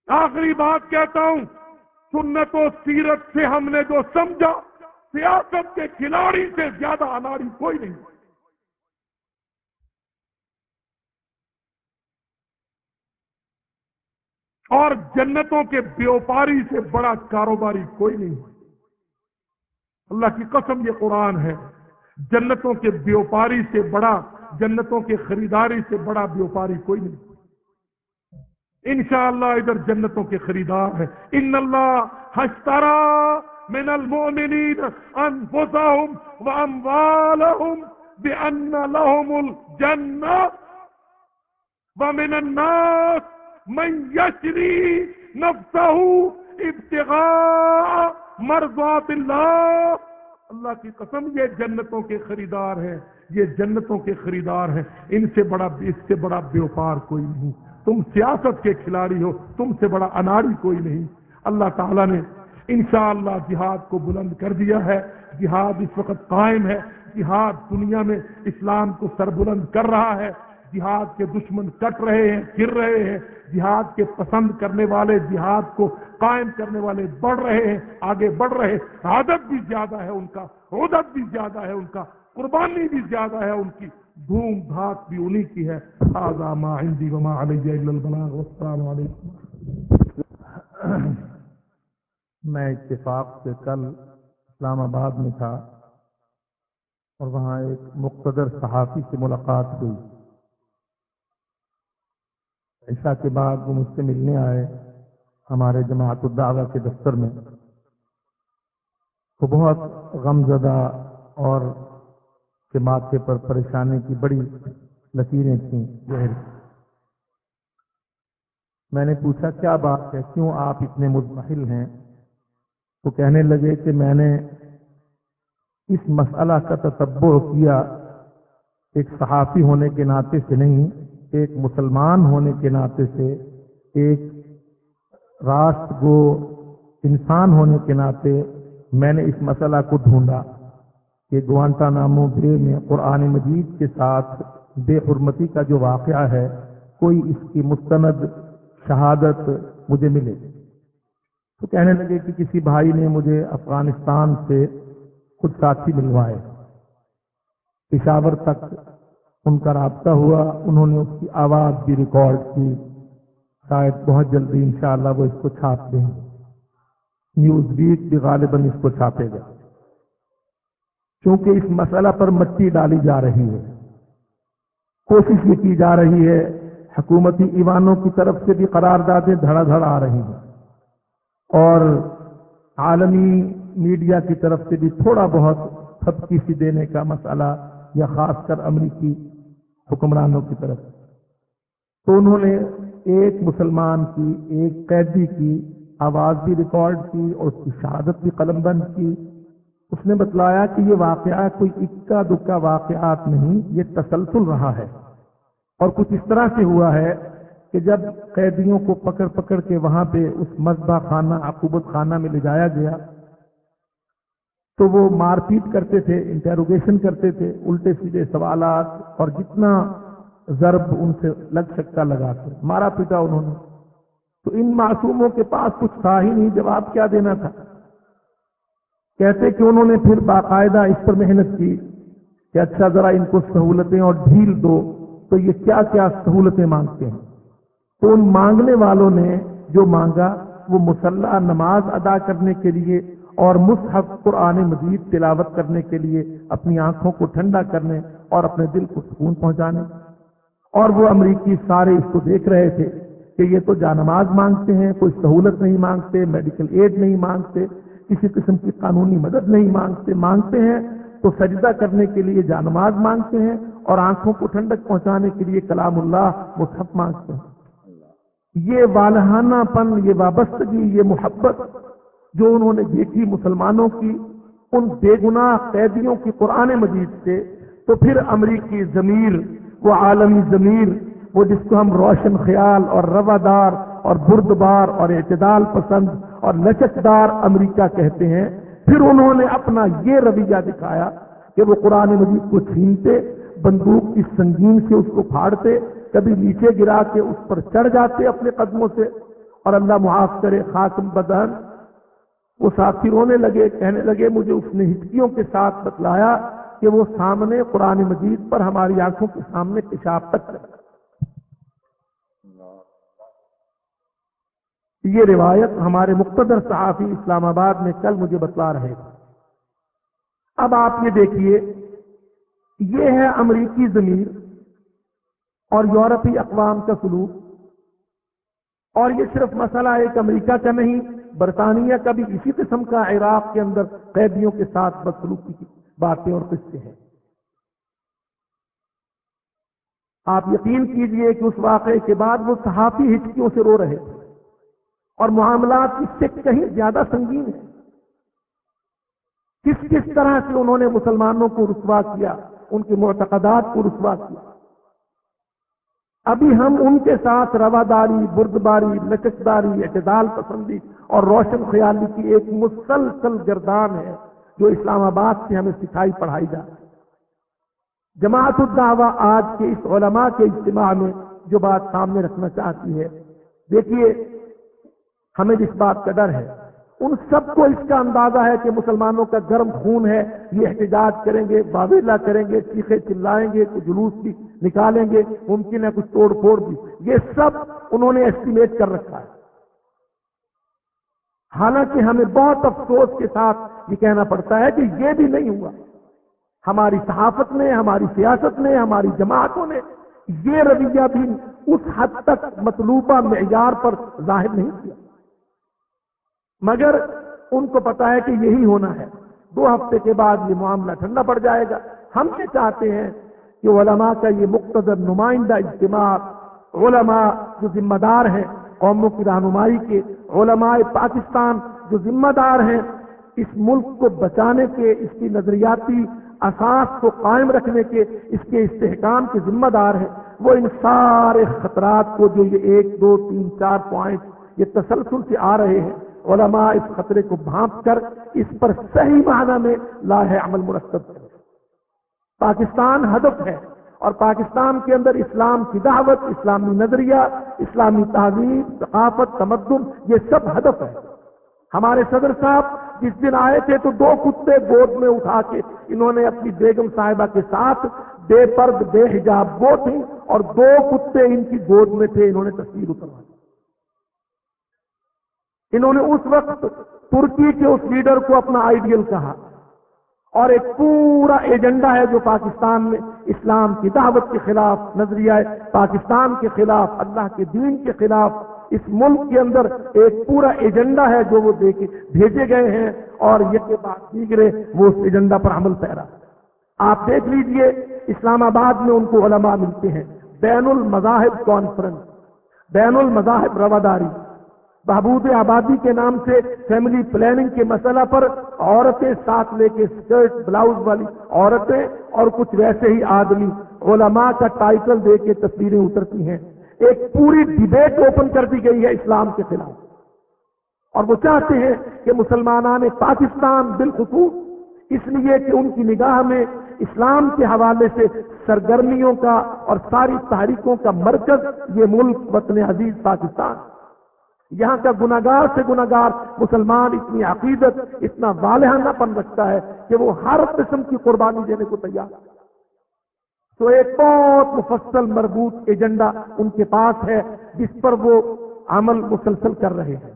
آخری بات کہتا ہوں سنت و سیرت سے ہم نے جو سمجھا، سیاست کے کھلاڑی سے زیادہ اناڑی کوئی نہیں۔ اور جنتوں کے بیوپاری سے بڑا کاروباری کوئی نہیں۔ اللہ کی قسم، یہ قرآن ہے۔ جنتوں کے بیوپاری سے بڑا، جنتوں کے خریداری سے بڑا بیوپاری کوئی نہیں۔ انشاءاللہ ادھر جنتوں کے خریدار ہے ان اللہ ہشترا من المؤمنین انفسهم واموالهم بان لهم الجنہ ومن الناس من یشری نفسه ابتغاء مرضات اللہ. اللہ کی قسم، یہ جنتوں کے خریدار ہیں. یہ جنتوں کے خریدار ہیں. ان سے بڑا، اس سے بڑا بیوپار کوئی نہیں. تم سیاست کے کھلاڑی ہو، تم سے بڑا اناڑی کوئی نہیں۔ اللہ تعالیٰ نے انشاءاللہ جہاد کو بلند کر دیا ہے۔ جہاد اس وقت قائم ہے۔ جہاد دنیا میں اسلام کو سر بلند کر رہا ہے۔ جہاد کے دشمن کٹ رہے ہیں، گر رہے ہیں۔ جہاد کے پسند کرنے والے، جہاد کو قائم کرنے والے بڑھ رہے ہیں، آگے بڑھ رہے عادت بھی زیادہ ہے ان کا عدت بھی زیادہ ہے ان کا، قربانی بھی زیادہ ہے ان کی۔ دھوم دھاک بھی انہی کی ہے. آزا ما ہندی وما علیہ البلاغ. والسلام علیکم میں اتفاق سے کل اسلام آباد میں تھا اور وہاں ایک مقتدر صحافی سے ملاقات ہوئی. عشاء کے بعد وہ مجھ سے ملنے آئے ہمارے جماعت الدعوہ کے دفتر میں. وہ بہت غم زدہ اور کے ماتھے پر پریشانی کی بڑی لکیریں تھیں ظہر میں نے پوچھا، کیا بات ہے؟ کیوں آپ اتنے مزمحل ہیں؟ تو کہنے لگے کہ میں نے اس مسئلہ کا تتبع کیا۔ ایک صحافی ہونے کے ناطے سے نہیں، ایک مسلمان ہونے کے ناطے سے، ایک راشٹ گو انسان ہونے کے ناطے میں نے اس مسئلہ کو ڈھونڈا۔ کہ گوانٹا نامو بے میں قرآن مجید کے ساتھ بے حرمتی کا جو واقعہ ہے، کوئی اس کی مستند شہادت مجھے ملے۔ تو کہنے لگے کہ کسی بھائی نے مجھے افغانستان سے خود ساتھی ملوائے۔ پشاور تک ان کا رابطہ ہوا، انہوں نے اس کی آواز بھی ریکارڈ کی۔ شاید بہت جلدی انشاءاللہ وہ اس کو چھاپ دیں۔ گے نیوز ویک بھی غالباً اس کو چھاپے گا۔ کیونکہ اس مسئلہ پر مٹی ڈالی جا رہی ہے۔ کوشش یہ کی جا رہی ہے، حکومتی ایوانوں کی طرف سے بھی قراردادیں دھڑا دھڑ آ رہی ہیں۔ اور عالمی میڈیا کی طرف سے بھی تھوڑا بہت تھپکی سی دینے کا مسئلہ یا خاص کر امریکی حکمرانوں کی طرف۔ تو انہوں نے ایک مسلمان کی، ایک قیدی کی، آواز بھی ریکارڈ کی اور اس کی شہادت بھی قلم بند کی۔ اس نے بتلایا کہ یہ واقعہ کوئی اکا دکا واقعات نہیں، یہ تسلسل رہا ہے۔ اور کچھ اس طرح سے ہوا ہے کہ جب قیدیوں کو پکڑ پکڑ کے وہاں پہ اس مذبح خانہ، عقوبت خانہ میں لے جایا گیا، تو وہ مار پیٹ کرتے تھے انٹروگیشن کرتے تھے، الٹے سیدھے سوالات، اور جتنا ضرب ان سے لگ سکتا لگاتے مارا پیٹا انہوں نے۔ تو ان معصوموں کے پاس کچھ تھا ہی نہیں، جواب کیا دینا تھا؟ کہتے کہ انہوں نے پھر باقاعدہ اس پر محنت کی کہ اچھا ذرا ان کو سہولتیں اور ڈھیل دو تو یہ کیا کیا سہولتیں مانگتے ہیں؟ تو ان مانگنے والوں نے جو مانگا وہ مسلح نماز ادا کرنے کے لیے اور مصحف قرآن مجید تلاوت کرنے کے لیے اپنی آنکھوں کو ٹھنڈا کرنے اور اپنے دل کو سکون پہنچانے۔ اور وہ امریکی سارے اس کو دیکھ رہے تھے کہ یہ تو جانماز مانگتے ہیں، کوئی سہولت نہیں مانگتے، میڈیکل ایڈ نہیں مانگتے کسی قسم کی قانونی مدد نہیں مانگتے مانگتے ہیں تو سجدہ کرنے کے لیے جانماز مانگتے ہیں اور آنکھوں کو ٹھنڈک پہنچانے کے لیے کلام اللہ مصحف مانگتے ہیں۔ یہ والہانہ پن، یہ وابستگی، یہ محبت جو انہوں نے دیکھی مسلمانوں کی، ان بے گناہ قیدیوں کی قرآن مجید سے، تو پھر امریکی ضمیر، وہ عالمی ضمیر، وہ جس کو ہم روشن خیال اور روادار اور بردبار اور اعتدال پسند اور لچکدار امریکہ کہتے ہیں۔ پھر انہوں نے اپنا یہ رویہ دکھایا کہ وہ قرآن مجید کو چھینتے، بندوق کی سنگین سے اس کو پھاڑتے، کبھی نیچے گرا کے اس پر چڑھ جاتے اپنے قدموں سے۔ اور اللہ معاف کرے خاکم بدن۔ وہ ساتھی رونے لگے، کہنے لگے، مجھے اس نے ہچکیوں کے ساتھ بتلایا کہ وہ سامنے قرآن مجید پر ہماری آنکھوں کے سامنے پیشاب تک کر یہ روایت ہمارے مقتدر صحافی اسلام آباد میں کل مجھے بتلا رہے تھے اب آپ یہ دیکھیے، یہ ہے امریکی ضمیر اور یورپی اقوام کا سلوک، اور یہ صرف مسئلہ ایک امریکہ کا نہیں، برطانیہ کا بھی اسی قسم کا عراق کے اندر قیدیوں کے ساتھ بدسلوکی کی باتیں اور قصے ہیں۔ آپ یقین کیجیے کہ اس واقعے کے بعد وہ صحافی ہچکیوں سے رو رہے تھے۔ اور معاملات اس سے کہیں زیادہ سنگین ہیں۔ کس کس طرح سے انہوں نے مسلمانوں کو رسوا کیا، ان کے معتقدات کو رسوا کیا۔ ابھی ہم ان کے ساتھ رواداری، بردباری، لچکداری، اعتدال پسندی اور روشن خیالی کی ایک مسلسل گردان ہے جو اسلام آباد سے ہمیں سکھائی پڑھائی جاتی جماعت الدعوہ آج کے اس علماء کے اجتماع میں جو بات سامنے رکھنا چاہتی ہے، دیکھیے ہمیں جس بات کا ڈر ہے۔ ان سب کو اس کا اندازہ ہے کہ مسلمانوں کا گرم خون ہے۔ یہ احتجاج کریں گے باویلا کریں گے چیخے چلائیں گے، کچھ جلوس بھی نکالیں گے، ممکن ہے کچھ توڑ پھوڑ بھی۔ یہ سب انہوں نے ایسٹیمیٹ کر رکھا ہے۔ حالانکہ ہمیں بہت افسوس کے ساتھ یہ کہنا پڑتا ہے کہ یہ بھی نہیں ہوا۔ ہماری صحافت نے، ہماری سیاست نے، ہماری جماعتوں نے یہ رویہ بھی اس حد تک مطلوبہ معیار پر ظاہر نہیں کیا۔ مگر ان کو پتا ہے کہ یہی ہونا ہے۔ دو ہفتے کے بعد یہ معاملہ ٹھنڈا پڑ جائے گا۔ ہم یہ چاہتے ہیں کہ علماء کا یہ مقتدر نمائندہ اجتماع، علماء جو ذمہ دار ہیں، قوموں کی رہنمائی کے علماء پاکستان جو ذمہ دار ہیں، اس ملک کو بچانے کے، اس کی نظریاتی اساس کو قائم رکھنے کے، اس کے استحکام کے ذمہ دار ہیں۔ وہ ان سارے خطرات کو جو یہ ایک، دو، تین، چار پوائنٹ، یہ تسلسل سے آ رہے ہیں۔ علماء اس خطرے کو بھانپ کر اس پر صحیح معنی میں لاہ عمل مرتب کرے پاکستان ہدف ہے اور پاکستان کے اندر اسلام کی دعوت، اسلامی نظریہ، اسلامی تہذیب ثقافت، تمدن، یہ سب ہدف ہے ہمارے صدر صاحب جس دن آئے تھے تو دو کتے گود میں اٹھا کے انہوں نے اپنی بیگم صاحبہ کے ساتھ بے پرد، بے حجاب وہ تھی اور دو کتے ان کی گود میں تھے، انہوں نے تصویر اتروا دی۔ انہوں نے اس وقت ترکی کے اس لیڈر کو اپنا آئیڈیل کہا اور ایک پورا ایجنڈا ہے جو پاکستان میں اسلام کی دعوت کے خلاف نظریہ پاکستان کے خلاف، اللہ کے دین کے خلاف، اس ملک کے اندر ایک پورا ایجنڈا ہے جو وہ دے کے بھیجے گئے ہیں اور یہ کے بعد دیگرے وہ اس ایجنڈا پر عمل پیرا۔ آپ دیکھ لیجیے، اسلام آباد میں ان کو علماء ملتے ہیں۔ بین المذاہب کانفرنس بین المذاہب رواداری۔ بہبود آبادی کے نام سے فیملی پلاننگ کے مسئلہ پر عورتیں ساتھ لے کے اسکرٹ بلاؤز والی عورتیں اور کچھ ویسے ہی آدمی علماء کا ٹائٹل دے کے تصویریں اترتی ہیں۔ ایک پوری ڈبیٹ اوپن کر دی گئی ہے اسلام کے خلاف۔ اور وہ چاہتے ہیں کہ مسلمانان پاکستان بالخصوص اس لیے کہ ان کی نگاہ میں اسلام کے حوالے سے سرگرمیوں کا اور ساری تحریکوں کا مرکز یہ ملک وطن عزیز پاکستان۔ یہاں کا گناگار سے گناگار مسلمان اتنی عقیدت، اتنا والحانہ پن رکھتا ہے کہ وہ ہر قسم کی قربانی دینے کو تیار تو ایک بہت مفصل مربوط ایجنڈا ان کے پاس ہے جس پر وہ عمل مسلسل کر رہے ہیں۔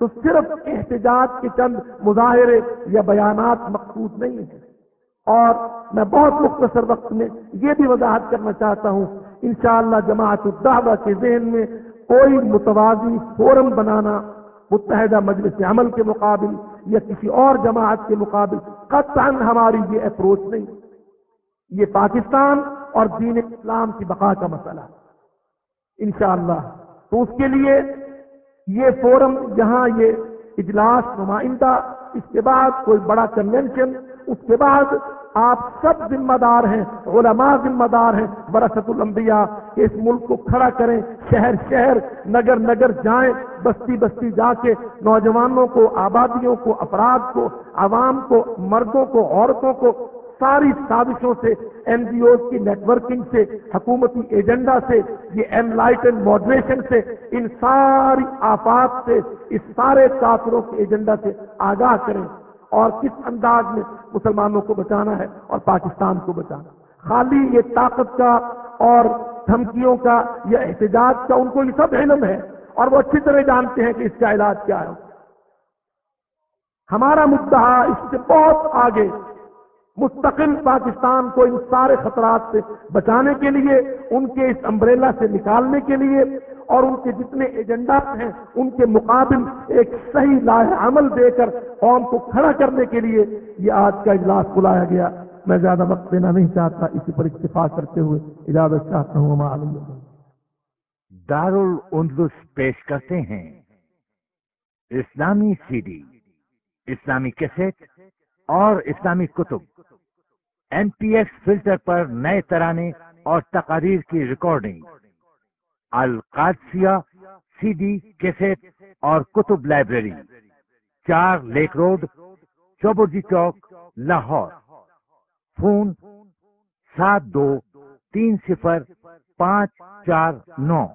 تو صرف احتجاج کے چند مظاہرے یا بیانات مقصود نہیں ہیں۔ اور میں بہت مختصر وقت میں یہ بھی وضاحت کرنا چاہتا ہوں، انشاءاللہ جماعت الدعوہ کے ذہن میں کوئی متوازی فورم بنانا متحدہ مجلس عمل کے مقابل یا کسی اور جماعت کے مقابل قطعا ہماری یہ اپروچ نہیں۔ یہ پاکستان اور دین اسلام کی بقا کا مسئلہ۔ انشاءاللہ تو اس کے لیے یہ فورم جہاں یہ اجلاس نمائندہ، اس کے بعد کوئی بڑا کنونشن اس کے بعد آپ سب ذمہ دار ہیں، علماء ذمہ دار ہیں برست الانبیاء کہ اس ملک کو کھڑا کریں، شہر شہر، نگر نگر جائیں، بستی بستی جا کے نوجوانوں کو، آبادیوں کو، افراد کو، عوام کو، مردوں کو، عورتوں کو ساری سازشوں سے این جی اوز کی نیٹورکنگ سے، حکومتی ایجنڈا سے، یہ این لائٹ اینڈ ماڈریشن سے، ان ساری آفات سے، اس سارے کافروں کے ایجنڈا سے آگاہ کریں۔ اور کس انداز میں مسلمانوں کو بچانا ہے اور پاکستان کو بچانا خالی یہ طاقت کا اور دھمکیوں کا یا احتجاج کا ان کو یہ سب علم ہے اور وہ اچھی طرح جانتے ہیں کہ اس کا علاج کیا ہے۔ ہمارا مدعا اس سے بہت آگے، مستقل پاکستان کو ان سارے خطرات سے بچانے کے لیے، ان کے اس امبریلا سے نکالنے کے لیے اور ان کے جتنے ایجنڈا ہیں، ان کے مقابل ایک صحیح لاہ عمل دے کر قوم کو کھڑا کرنے کے لیے یہ آج کا اجلاس بلایا گیا۔ میں زیادہ وقت دینا نہیں چاہتا، اسی پر اتفاق کرتے ہوئے اجازت چاہتا ہوں۔ دار پیش کرتے ہیں۔ اسلامی سی ڈی، اسلامی کیسٹ اور اسلامی کتب۔ این پی ایکس فلٹر پر نئے ترانے اور تقاریر کی recording. Al Qadsia C D cassette اور کتب لائبریری، چار لیک روڈ چوبوجی چوک، لاہور۔ فون سات دو تین صفر پانچ چار نو۔